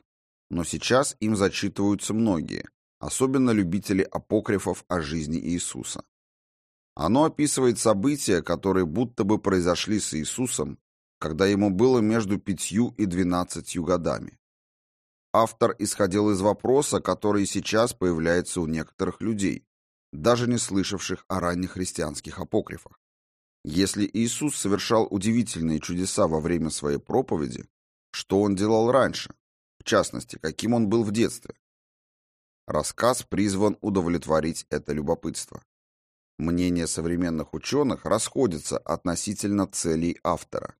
но сейчас им зачитываются многие, особенно любители апокрифов о жизни Иисуса. Оно описывает события, которые будто бы произошли с Иисусом, когда ему было между пятью и двенадцатью годами. Автор исходил из вопроса, который сейчас появляется у некоторых людей, даже не слышавших о ранних христианских апокрифах. Если Иисус совершал удивительные чудеса во время своей проповеди, что он делал раньше? Частности, каким он был в детстве? Рассказ призван удовлетворить это любопытство. Мнения современных ученых расходятся относительно целей автора.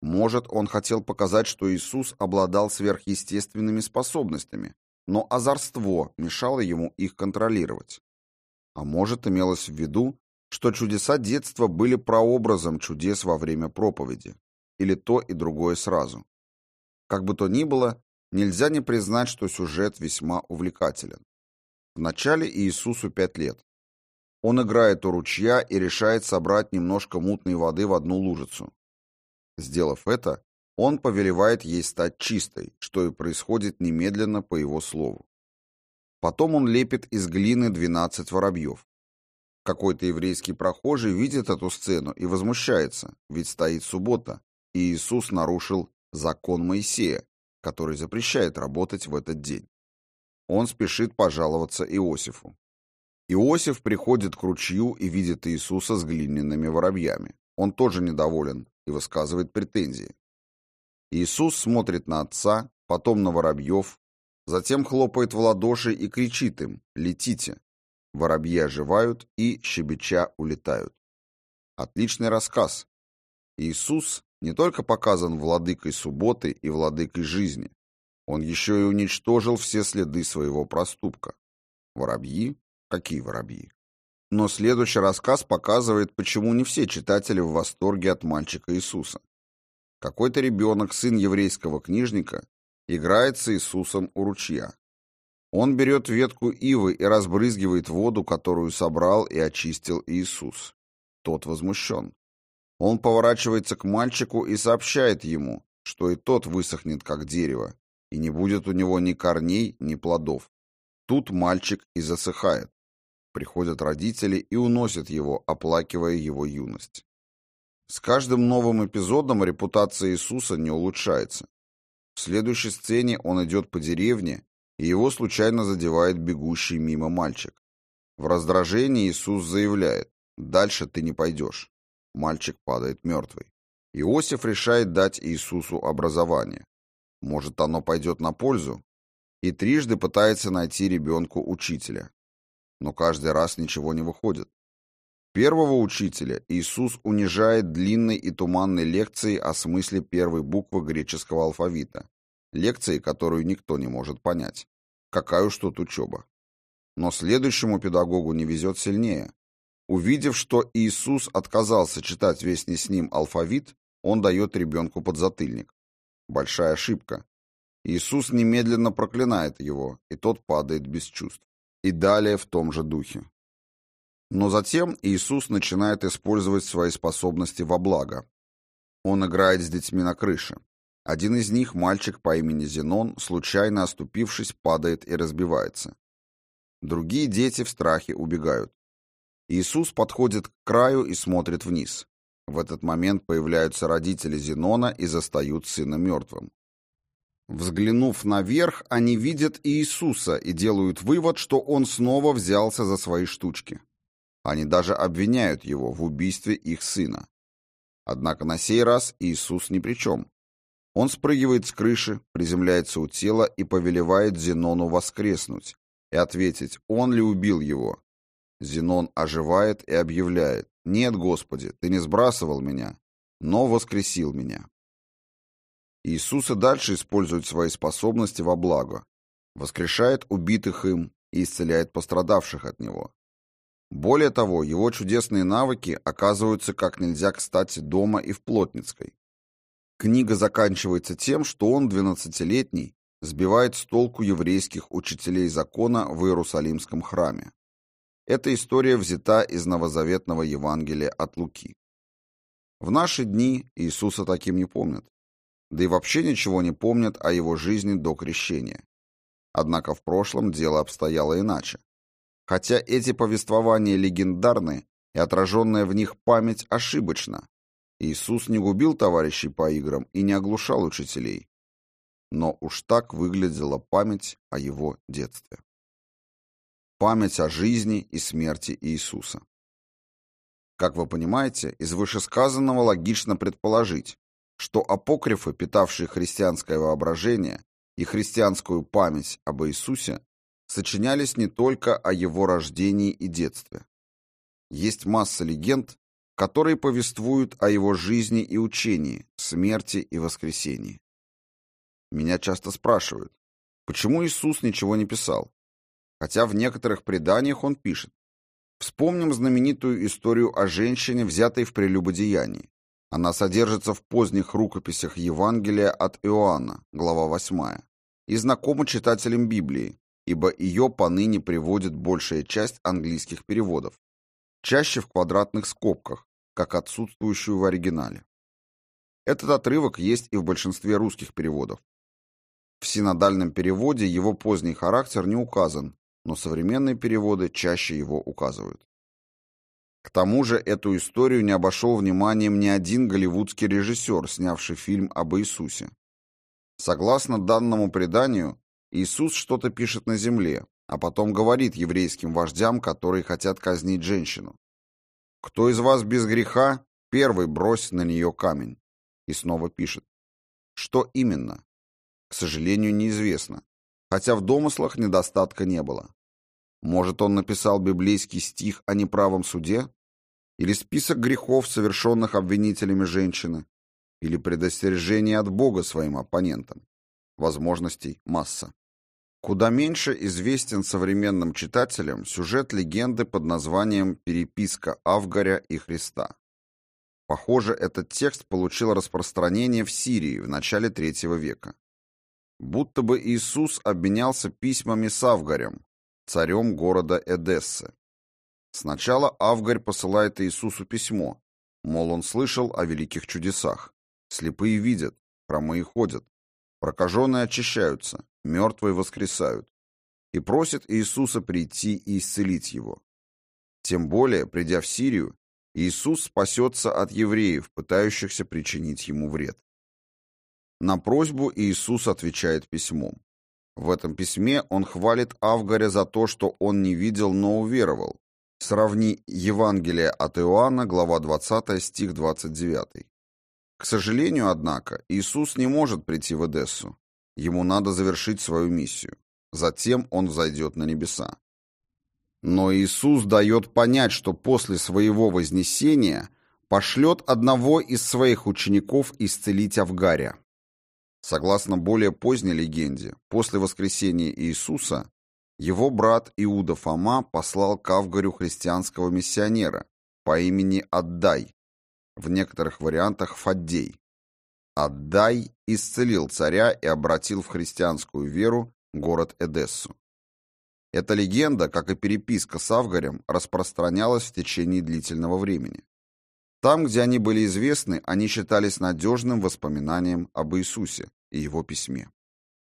Может, он хотел показать, что Иисус обладал сверхъестественными способностями, но озорство мешало ему их контролировать. А может, имелось в виду, что чудеса детства были прообразом чудес во время проповеди, или то и другое сразу. Как бы то ни было, нельзя не признать, что сюжет весьма увлекателен. Вначале Иисусу пять лет. Он играет у ручья и решает собрать немножко мутной воды в одну лужицу. Сделав это, он повелевает ей стать чистой, что и происходит немедленно по его слову. Потом он лепит из глины 12 воробьев. Какой-то еврейский прохожий видит эту сцену и возмущается, ведь стоит суббота, и Иисус нарушил закон Моисея, который запрещает работать в этот день. Он спешит пожаловаться Иосифу. Иосиф приходит к ручью и видит Иисуса с глиняными воробьями. Он тоже недоволен и высказывает претензии. Иисус смотрит на отца, потом на воробьев, затем хлопает в ладоши и кричит им «Летите!». Воробьи оживают и, щебеча, улетают. Отличный рассказ. Иисус не только показан владыкой субботы и владыкой жизни, он еще и уничтожил все следы своего проступка. Воробьи Какие воробьи? Но следующий рассказ показывает, почему не все читатели в восторге от мальчика Иисуса. Какой-то ребенок, сын еврейского книжника, играет с Иисусом у ручья. Он берет ветку ивы и разбрызгивает воду, которую собрал и очистил Иисус. Тот возмущен. Он поворачивается к мальчику и сообщает ему, что и тот высохнет, как дерево, и не будет у него ни корней, ни плодов. Тут мальчик и засыхает приходят родители и уносят его, оплакивая его юность. С каждым новым эпизодом репутация Иисуса не улучшается. В следующей сцене он идет по деревне, и его случайно задевает бегущий мимо мальчик. В раздражении Иисус заявляет «Дальше ты не пойдешь». Мальчик падает мертвый. Иосиф решает дать Иисусу образование. Может, оно пойдет на пользу? И трижды пытается найти ребенку учителя но каждый раз ничего не выходит. Первого учителя Иисус унижает длинной и туманной лекцией о смысле первой буквы греческого алфавита, лекцией, которую никто не может понять. Какая уж тут учеба. Но следующему педагогу не везет сильнее. Увидев, что Иисус отказался читать весь не с ним алфавит, он дает ребенку подзатыльник. Большая ошибка. Иисус немедленно проклинает его, и тот падает без чувств и далее в том же духе. Но затем Иисус начинает использовать свои способности во благо. Он играет с детьми на крыше. Один из них, мальчик по имени Зенон, случайно оступившись, падает и разбивается. Другие дети в страхе убегают. Иисус подходит к краю и смотрит вниз. В этот момент появляются родители Зенона и застают сына мертвым. Взглянув наверх, они видят Иисуса и делают вывод, что он снова взялся за свои штучки. Они даже обвиняют его в убийстве их сына. Однако на сей раз Иисус ни при чем. Он спрыгивает с крыши, приземляется у тела и повелевает Зенону воскреснуть и ответить, он ли убил его. Зенон оживает и объявляет, «Нет, Господи, Ты не сбрасывал меня, но воскресил меня». Иисус и дальше использует свои способности во благо, воскрешает убитых им и исцеляет пострадавших от него. Более того, его чудесные навыки оказываются как нельзя кстати дома и в Плотницкой. Книга заканчивается тем, что он, двенадцатилетний, сбивает с толку еврейских учителей закона в Иерусалимском храме. Эта история взята из новозаветного Евангелия от Луки. В наши дни Иисуса таким не помнят, да и вообще ничего не помнят о его жизни до крещения. Однако в прошлом дело обстояло иначе. Хотя эти повествования легендарны и отраженная в них память ошибочна, Иисус не губил товарищей по играм и не оглушал учителей. Но уж так выглядела память о его детстве. Память о жизни и смерти Иисуса. Как вы понимаете, из вышесказанного логично предположить, что апокрифы, питавшие христианское воображение и христианскую память об Иисусе, сочинялись не только о его рождении и детстве. Есть масса легенд, которые повествуют о его жизни и учении, смерти и воскресении. Меня часто спрашивают, почему Иисус ничего не писал? Хотя в некоторых преданиях он пишет. Вспомним знаменитую историю о женщине, взятой в прелюбодеянии. Она содержится в поздних рукописях Евангелия от Иоанна, глава 8, и знакома читателям Библии, ибо ее поныне приводит большая часть английских переводов, чаще в квадратных скобках, как отсутствующую в оригинале. Этот отрывок есть и в большинстве русских переводов. В синодальном переводе его поздний характер не указан, но современные переводы чаще его указывают. К тому же эту историю не обошел вниманием ни один голливудский режиссер, снявший фильм об Иисусе. Согласно данному преданию, Иисус что-то пишет на земле, а потом говорит еврейским вождям, которые хотят казнить женщину. Кто из вас без греха, первый бросит на нее камень. И снова пишет. Что именно? К сожалению, неизвестно. Хотя в домыслах недостатка не было. Может, он написал библейский стих о неправом суде? Или список грехов, совершенных обвинителями женщины? Или предостережение от Бога своим оппонентам? Возможностей масса. Куда меньше известен современным читателям сюжет легенды под названием «Переписка Авгаря и Христа». Похоже, этот текст получил распространение в Сирии в начале III века. Будто бы Иисус обменялся письмами с Авгарем, царем города Эдессы. Сначала Авгарь посылает Иисусу письмо, мол, он слышал о великих чудесах. Слепые видят, хромые ходят, прокаженные очищаются, мертвые воскресают, и просит Иисуса прийти и исцелить его. Тем более, придя в Сирию, Иисус спасется от евреев, пытающихся причинить ему вред. На просьбу Иисус отвечает письмом. В этом письме он хвалит Авгаря за то, что он не видел, но уверовал. Сравни Евангелие от Иоанна, глава 20, стих 29. К сожалению, однако, Иисус не может прийти в Эдессу. Ему надо завершить свою миссию. Затем он взойдет на небеса. Но Иисус дает понять, что после своего вознесения пошлет одного из своих учеников исцелить Авгаря. Согласно более поздней легенде, после воскресения Иисуса его брат Иуда Фома послал к Авгарю христианского миссионера по имени Аддай, в некоторых вариантах Фаддей, Отдай исцелил царя и обратил в христианскую веру город Эдессу. Эта легенда, как и переписка с Авгарем, распространялась в течение длительного времени. Там, где они были известны, они считались надежным воспоминанием об Иисусе и его письме.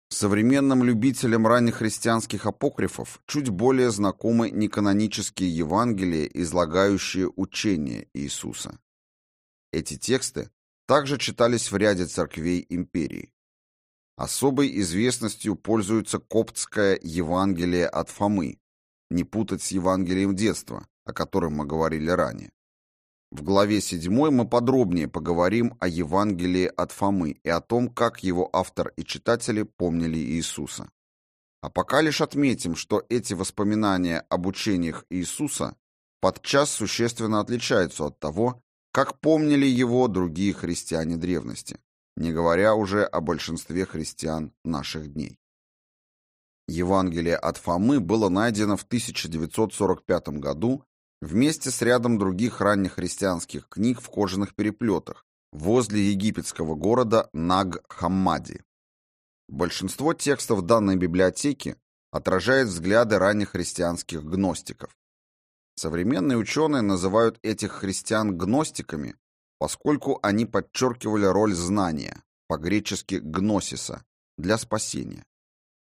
Современным любителям ранних христианских апокрифов чуть более знакомы неканонические Евангелия, излагающие учение Иисуса. Эти тексты также читались в ряде церквей империи. Особой известностью пользуется коптское Евангелие от Фомы, не путать с Евангелием детства, о котором мы говорили ранее. В главе 7 мы подробнее поговорим о Евангелии от Фомы и о том, как его автор и читатели помнили Иисуса. А пока лишь отметим, что эти воспоминания об учениях Иисуса подчас существенно отличаются от того, как помнили его другие христиане древности, не говоря уже о большинстве христиан наших дней. Евангелие от Фомы было найдено в 1945 году вместе с рядом других раннехристианских книг в кожаных переплетах возле египетского города Наг-Хаммади. Большинство текстов данной библиотеки отражает взгляды раннехристианских гностиков. Современные ученые называют этих христиан гностиками, поскольку они подчеркивали роль знания, по-гречески «гносиса», для спасения.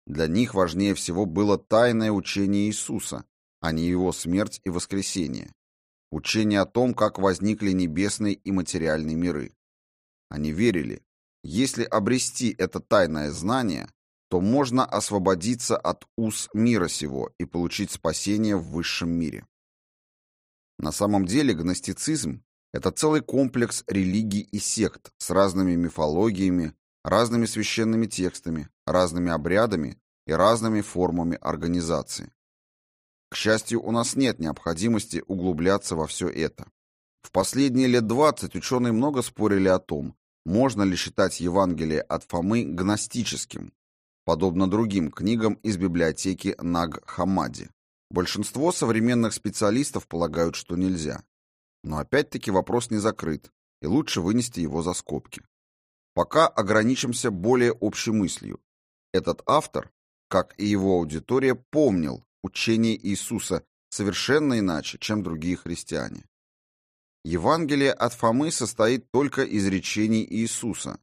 Для них важнее всего было тайное учение Иисуса, а не его смерть и воскресение. Учение о том, как возникли небесные и материальные миры. Они верили, если обрести это тайное знание, то можно освободиться от уз мира сего и получить спасение в высшем мире. На самом деле гностицизм – это целый комплекс религий и сект с разными мифологиями, разными священными текстами, разными обрядами и разными формами организации. К счастью, у нас нет необходимости углубляться во все это. В последние лет 20 ученые много спорили о том, можно ли считать Евангелие от Фомы гностическим, подобно другим книгам из библиотеки Наг-Хамади. Большинство современных специалистов полагают, что нельзя. Но опять-таки вопрос не закрыт, и лучше вынести его за скобки. Пока ограничимся более общей мыслью. Этот автор, как и его аудитория, помнил, учение Иисуса совершенно иначе, чем другие христиане. Евангелие от Фомы состоит только из речений Иисуса,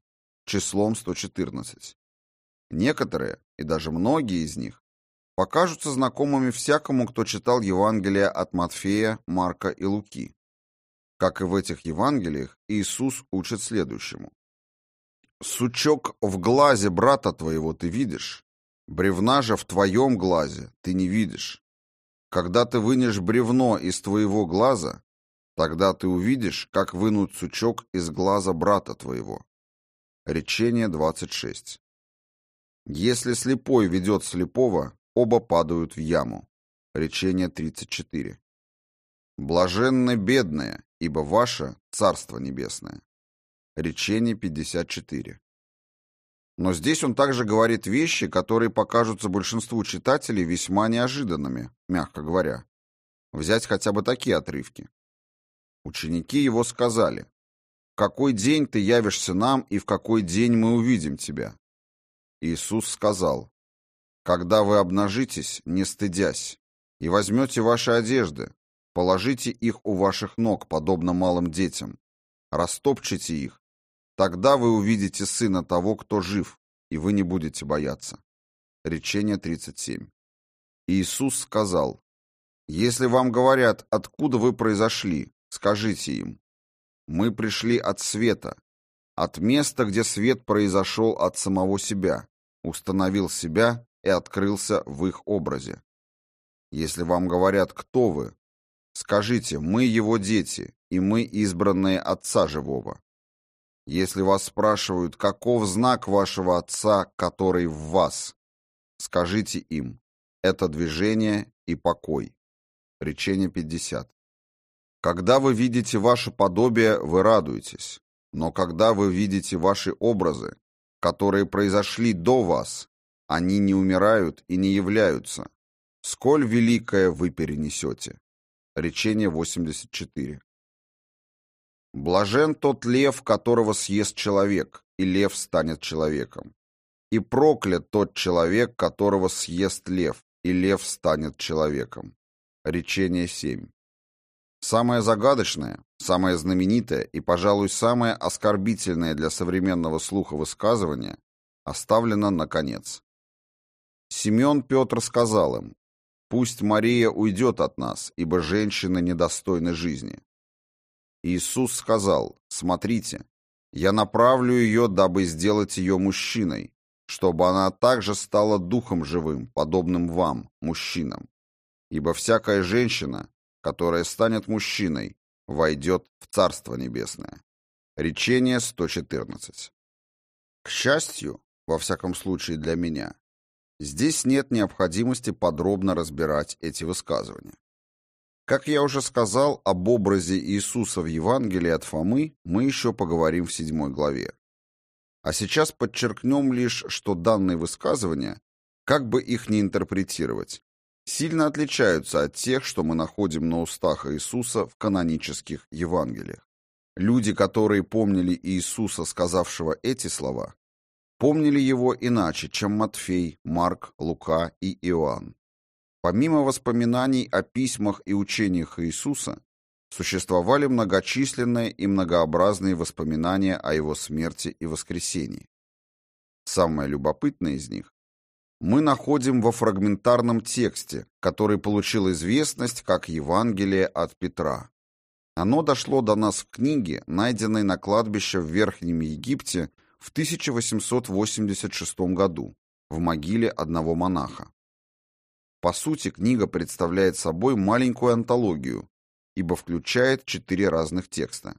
числом 114. Некоторые, и даже многие из них, покажутся знакомыми всякому, кто читал Евангелие от Матфея, Марка и Луки. Как и в этих Евангелиях, Иисус учит следующему. «Сучок в глазе брата твоего ты видишь, Бревна же в твоем глазе ты не видишь. Когда ты вынешь бревно из твоего глаза, тогда ты увидишь, как вынуть сучок из глаза брата твоего. Речение 26. Если слепой ведет слепого, оба падают в яму. Речение 34. Блаженны бедные, ибо ваше Царство Небесное. Речение 54. Но здесь он также говорит вещи, которые покажутся большинству читателей весьма неожиданными, мягко говоря. Взять хотя бы такие отрывки. Ученики его сказали, «В какой день ты явишься нам, и в какой день мы увидим тебя?» Иисус сказал, «Когда вы обнажитесь, не стыдясь, и возьмете ваши одежды, положите их у ваших ног, подобно малым детям, растопчите их, Тогда вы увидите сына того, кто жив, и вы не будете бояться. Речение 37. Иисус сказал, «Если вам говорят, откуда вы произошли, скажите им, мы пришли от света, от места, где свет произошел от самого себя, установил себя и открылся в их образе. Если вам говорят, кто вы, скажите, мы его дети, и мы избранные Отца Живого. Если вас спрашивают, каков знак вашего Отца, который в вас, скажите им, это движение и покой. Речение 50. Когда вы видите ваше подобие, вы радуетесь. Но когда вы видите ваши образы, которые произошли до вас, они не умирают и не являются. Сколь великое вы перенесете. Речение 84. Блажен тот лев, которого съест человек, и лев станет человеком. И проклят тот человек, которого съест лев, и лев станет человеком. Речение 7. Самое загадочное, самое знаменитое и, пожалуй, самое оскорбительное для современного слуха высказывание оставлено наконец. Семен Петр сказал им, «Пусть Мария уйдет от нас, ибо женщины недостойны жизни». Иисус сказал, «Смотрите, я направлю ее, дабы сделать ее мужчиной, чтобы она также стала духом живым, подобным вам, мужчинам. Ибо всякая женщина, которая станет мужчиной, войдет в Царство Небесное. Речение 114. К счастью, во всяком случае для меня, здесь нет необходимости подробно разбирать эти высказывания. Как я уже сказал, об образе Иисуса в Евангелии от Фомы мы еще поговорим в седьмой главе. А сейчас подчеркнем лишь, что данные высказывания, как бы их ни интерпретировать, сильно отличаются от тех, что мы находим на устах Иисуса в канонических Евангелиях. Люди, которые помнили Иисуса, сказавшего эти слова, помнили его иначе, чем Матфей, Марк, Лука и Иоанн. Помимо воспоминаний о письмах и учениях Иисуса, существовали многочисленные и многообразные воспоминания о его смерти и воскресении. Самое любопытное из них мы находим во фрагментарном тексте, который получил известность как Евангелие от Петра. Оно дошло до нас в книге, найденной на кладбище в Верхнем Египте в 1886 году в могиле одного монаха. По сути, книга представляет собой маленькую антологию, ибо включает четыре разных текста.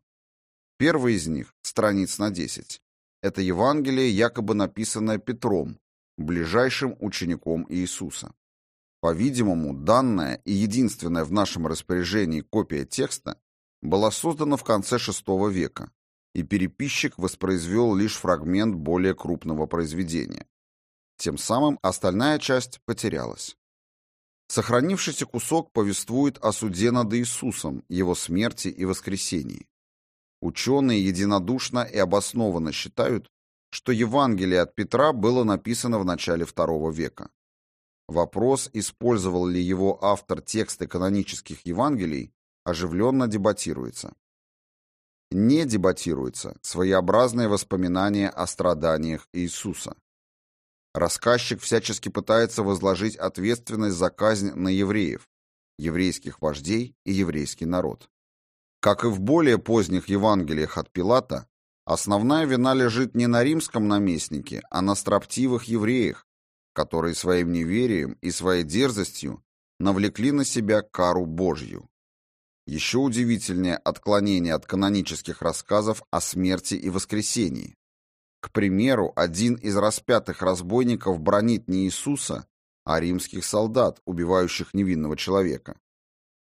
Первый из них, страниц на 10, это Евангелие, якобы написанное Петром, ближайшим учеником Иисуса. По-видимому, данная и единственная в нашем распоряжении копия текста была создана в конце VI века, и переписчик воспроизвел лишь фрагмент более крупного произведения. Тем самым остальная часть потерялась. Сохранившийся кусок повествует о суде над Иисусом, его смерти и воскресении. Ученые единодушно и обоснованно считают, что Евангелие от Петра было написано в начале II века. Вопрос, использовал ли его автор тексты канонических Евангелий, оживленно дебатируется. Не дебатируется своеобразное воспоминание о страданиях Иисуса. Рассказчик всячески пытается возложить ответственность за казнь на евреев, еврейских вождей и еврейский народ. Как и в более поздних Евангелиях от Пилата, Основная вина лежит не на римском наместнике, а на строптивых евреях, которые своим неверием и своей дерзостью навлекли на себя кару Божью. Еще удивительнее отклонение от канонических рассказов о смерти и воскресении. К примеру, один из распятых разбойников бронит не Иисуса, а римских солдат, убивающих невинного человека.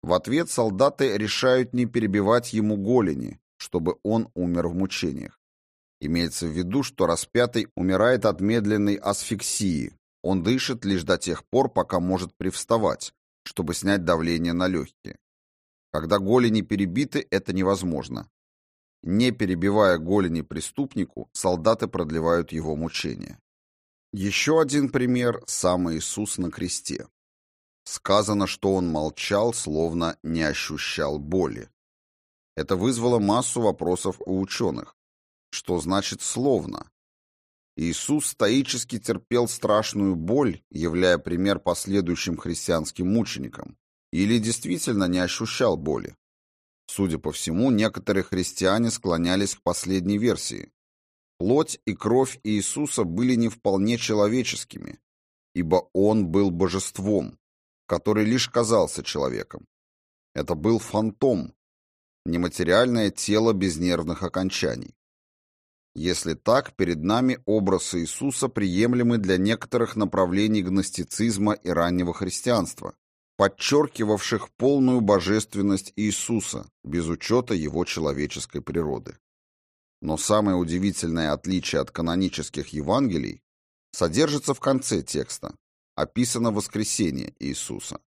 В ответ солдаты решают не перебивать ему голени, чтобы он умер в мучениях. Имеется в виду, что распятый умирает от медленной асфиксии. Он дышит лишь до тех пор, пока может привставать, чтобы снять давление на легкие. Когда голени перебиты, это невозможно. Не перебивая голени преступнику, солдаты продлевают его мучения. Еще один пример – сам Иисус на кресте. Сказано, что он молчал, словно не ощущал боли. Это вызвало массу вопросов у ученых. Что значит «словно»? Иисус стоически терпел страшную боль, являя пример последующим христианским мученикам, или действительно не ощущал боли. Судя по всему, некоторые христиане склонялись к последней версии. Плоть и кровь Иисуса были не вполне человеческими, ибо Он был божеством, который лишь казался человеком. Это был фантом, нематериальное тело без нервных окончаний. Если так, перед нами образ Иисуса приемлемый для некоторых направлений гностицизма и раннего христианства, подчеркивавших полную божественность Иисуса без учета его человеческой природы. Но самое удивительное отличие от канонических Евангелий содержится в конце текста. Описано воскресение Иисуса.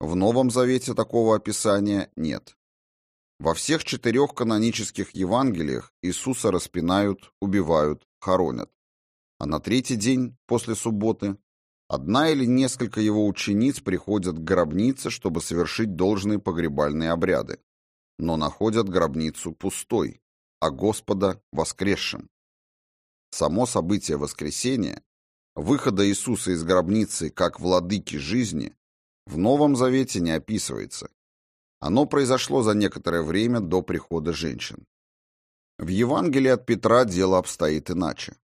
В Новом Завете такого описания нет. Во всех четырех канонических Евангелиях Иисуса распинают, убивают, хоронят. А на третий день, после субботы, одна или несколько его учениц приходят к гробнице, чтобы совершить должные погребальные обряды, но находят гробницу пустой, а Господа воскресшим. Само событие воскресения, выхода Иисуса из гробницы как владыки жизни, в Новом Завете не описывается, оно произошло за некоторое время до прихода женщин. В Евангелии от Петра дело обстоит иначе.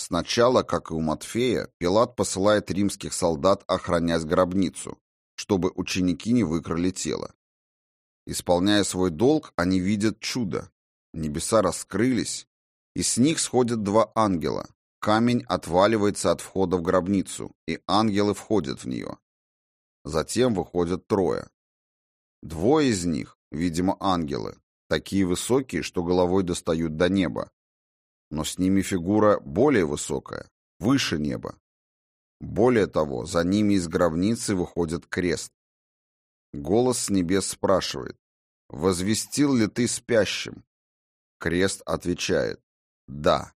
Сначала, как и у Матфея, Пилат посылает римских солдат охранять гробницу, чтобы ученики не выкрали тело. Исполняя свой долг, они видят чудо. Небеса раскрылись, и с них сходят два ангела. Камень отваливается от входа в гробницу, и ангелы входят в нее. Затем выходят трое. Двое из них, видимо, ангелы, такие высокие, что головой достают до неба. Но с ними фигура более высокая, выше неба. Более того, за ними из гробницы выходит крест. Голос с небес спрашивает, «Возвестил ли ты спящим?» Крест отвечает, «Да».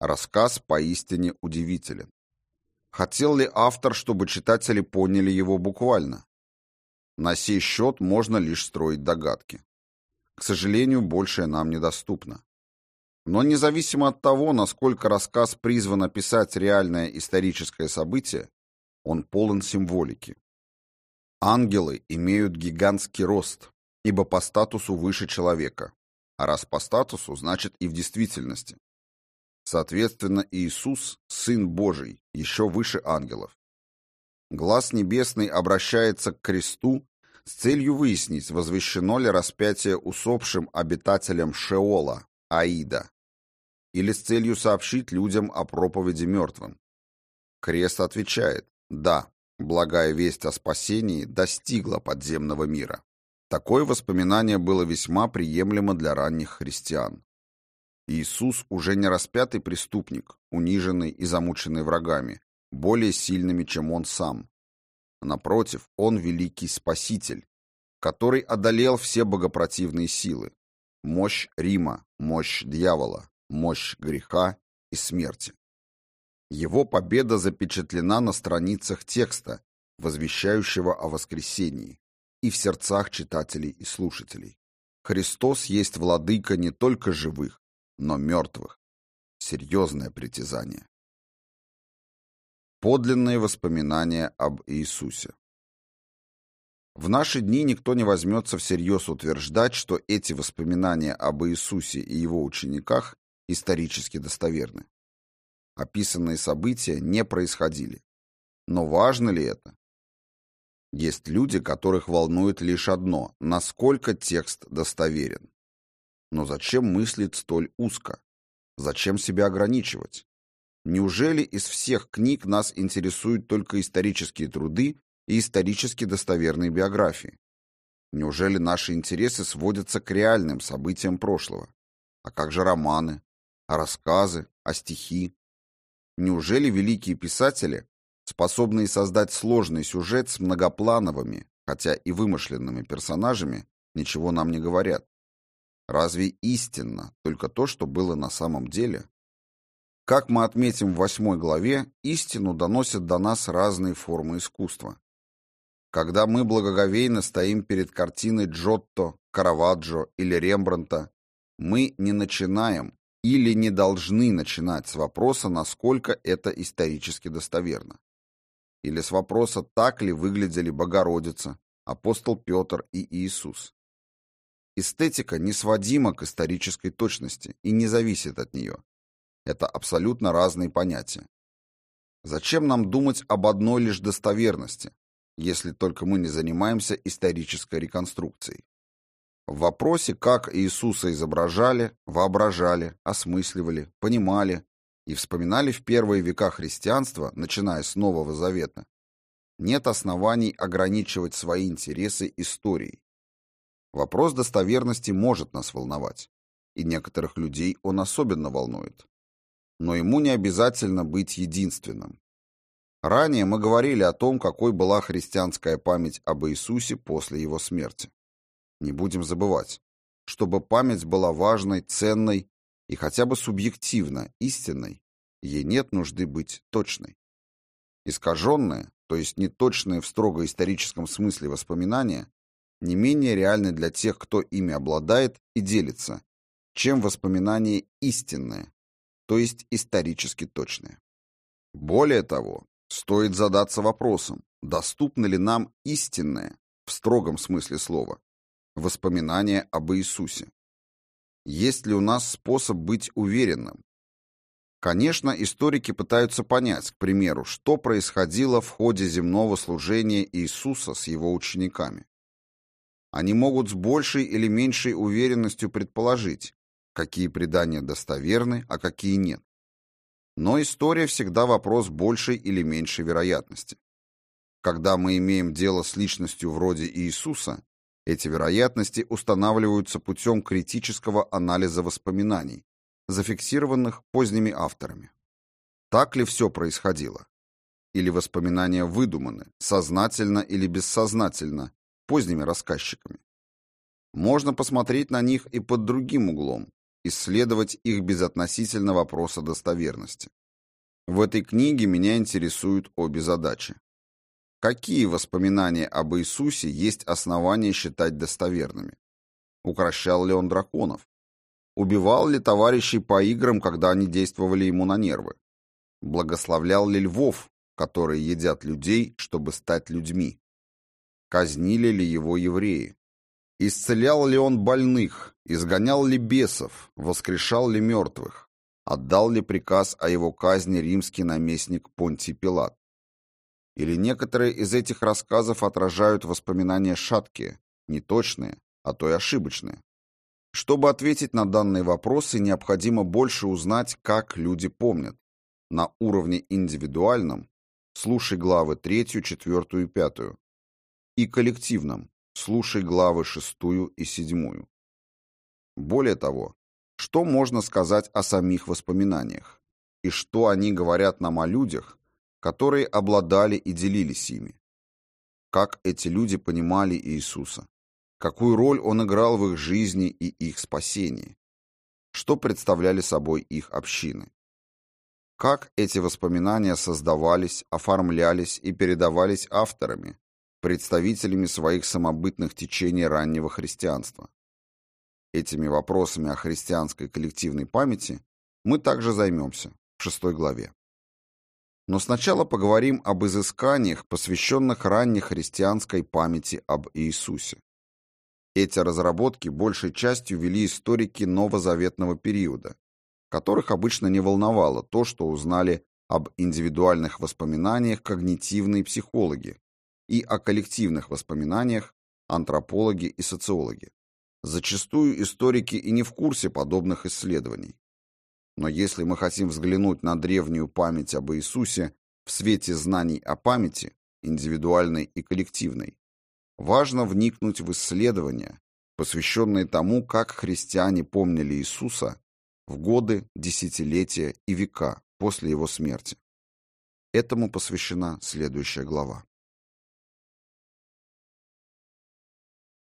Рассказ поистине удивителен. Хотел ли автор, чтобы читатели поняли его буквально? На сей счет можно лишь строить догадки. К сожалению, большее нам недоступно. Но независимо от того, насколько рассказ призван описать реальное историческое событие, он полон символики. Ангелы имеют гигантский рост, ибо по статусу выше человека, а раз по статусу, значит и в действительности. Соответственно, Иисус, Сын Божий, еще выше ангелов. Глаз небесный обращается к кресту с целью выяснить, возвещено ли распятие усопшим обитателям Шеола, Аида, или с целью сообщить людям о проповеди мертвым. Крест отвечает «Да, благая весть о спасении достигла подземного мира». Такое воспоминание было весьма приемлемо для ранних христиан. Иисус уже не распятый преступник, униженный и замученный врагами, более сильными, чем он сам. Напротив, он великий спаситель, который одолел все богопротивные силы. Мощь Рима, мощь дьявола, мощь греха и смерти. Его победа запечатлена на страницах текста, возвещающего о воскресении, и в сердцах читателей и слушателей. Христос есть владыка не только живых, но мертвых. Серьезное притязание. Подлинные воспоминания об Иисусе. В наши дни никто не возьмется всерьез утверждать, что эти воспоминания об Иисусе и его учениках исторически достоверны. Описанные события не происходили. Но важно ли это? Есть люди, которых волнует лишь одно – насколько текст достоверен. Но зачем мыслить столь узко? Зачем себя ограничивать? Неужели из всех книг нас интересуют только исторические труды и исторически достоверные биографии? Неужели наши интересы сводятся к реальным событиям прошлого? А как же романы? А рассказы? А стихи? Неужели великие писатели, способные создать сложный сюжет с многоплановыми, хотя и вымышленными персонажами, ничего нам не говорят? Разве истинно только то, что было на самом деле? Как мы отметим в восьмой главе, истину доносят до нас разные формы искусства. Когда мы благоговейно стоим перед картиной Джотто, Караваджо или Рембрандта, мы не начинаем или не должны начинать с вопроса, насколько это исторически достоверно. Или с вопроса, так ли выглядели Богородица, апостол Петр и Иисус. Эстетика не сводима к исторической точности и не зависит от нее. Это абсолютно разные понятия. Зачем нам думать об одной лишь достоверности, если только мы не занимаемся исторической реконструкцией? В вопросе, как Иисуса изображали, воображали, осмысливали, понимали и вспоминали в первые века христианства, начиная с Нового Завета, нет оснований ограничивать свои интересы историей. Вопрос достоверности может нас волновать, и некоторых людей он особенно волнует. Но ему не обязательно быть единственным. Ранее мы говорили о том, какой была христианская память об Иисусе после его смерти. Не будем забывать, чтобы память была важной, ценной и хотя бы субъективно истинной, ей нет нужды быть точной. Искаженные, то есть неточные в строго историческом смысле воспоминания, не менее реальны для тех, кто ими обладает и делится, чем воспоминания истинные, то есть исторически точные. Более того, стоит задаться вопросом, доступно ли нам истинное, в строгом смысле слова, воспоминание об Иисусе. Есть ли у нас способ быть уверенным? Конечно, историки пытаются понять, к примеру, что происходило в ходе земного служения Иисуса с его учениками. Они могут с большей или меньшей уверенностью предположить, какие предания достоверны, а какие нет. Но история всегда вопрос большей или меньшей вероятности. Когда мы имеем дело с личностью вроде Иисуса, эти вероятности устанавливаются путем критического анализа воспоминаний, зафиксированных поздними авторами. Так ли все происходило? Или воспоминания выдуманы, сознательно или бессознательно, поздними рассказчиками? Можно посмотреть на них и под другим углом, исследовать их безотносительно вопроса достоверности. В этой книге меня интересуют обе задачи. Какие воспоминания об Иисусе есть основания считать достоверными? Укращал ли он драконов? Убивал ли товарищей по играм, когда они действовали ему на нервы? Благословлял ли львов, которые едят людей, чтобы стать людьми? Казнили ли его евреи? Исцелял ли он больных, изгонял ли бесов, воскрешал ли мертвых, отдал ли приказ о его казни римский наместник Понтий Пилат? Или некоторые из этих рассказов отражают воспоминания шаткие, неточные, а то и ошибочные? Чтобы ответить на данные вопросы, необходимо больше узнать, как люди помнят. На уровне индивидуальном, слушай главы 3, 4 и 5, и коллективном, Слушай главы шестую и седьмую. Более того, что можно сказать о самих воспоминаниях? И что они говорят нам о людях, которые обладали и делились ими? Как эти люди понимали Иисуса? Какую роль он играл в их жизни и их спасении? Что представляли собой их общины? Как эти воспоминания создавались, оформлялись и передавались авторами, представителями своих самобытных течений раннего христианства. Этими вопросами о христианской коллективной памяти мы также займемся в шестой главе. Но сначала поговорим об изысканиях, посвященных ранней христианской памяти об Иисусе. Эти разработки большей частью вели историки новозаветного периода, которых обычно не волновало то, что узнали об индивидуальных воспоминаниях когнитивные психологи, и о коллективных воспоминаниях антропологи и социологи. Зачастую историки и не в курсе подобных исследований. Но если мы хотим взглянуть на древнюю память об Иисусе в свете знаний о памяти, индивидуальной и коллективной, важно вникнуть в исследования, посвященные тому, как христиане помнили Иисуса в годы, десятилетия и века после его смерти. Этому посвящена следующая глава.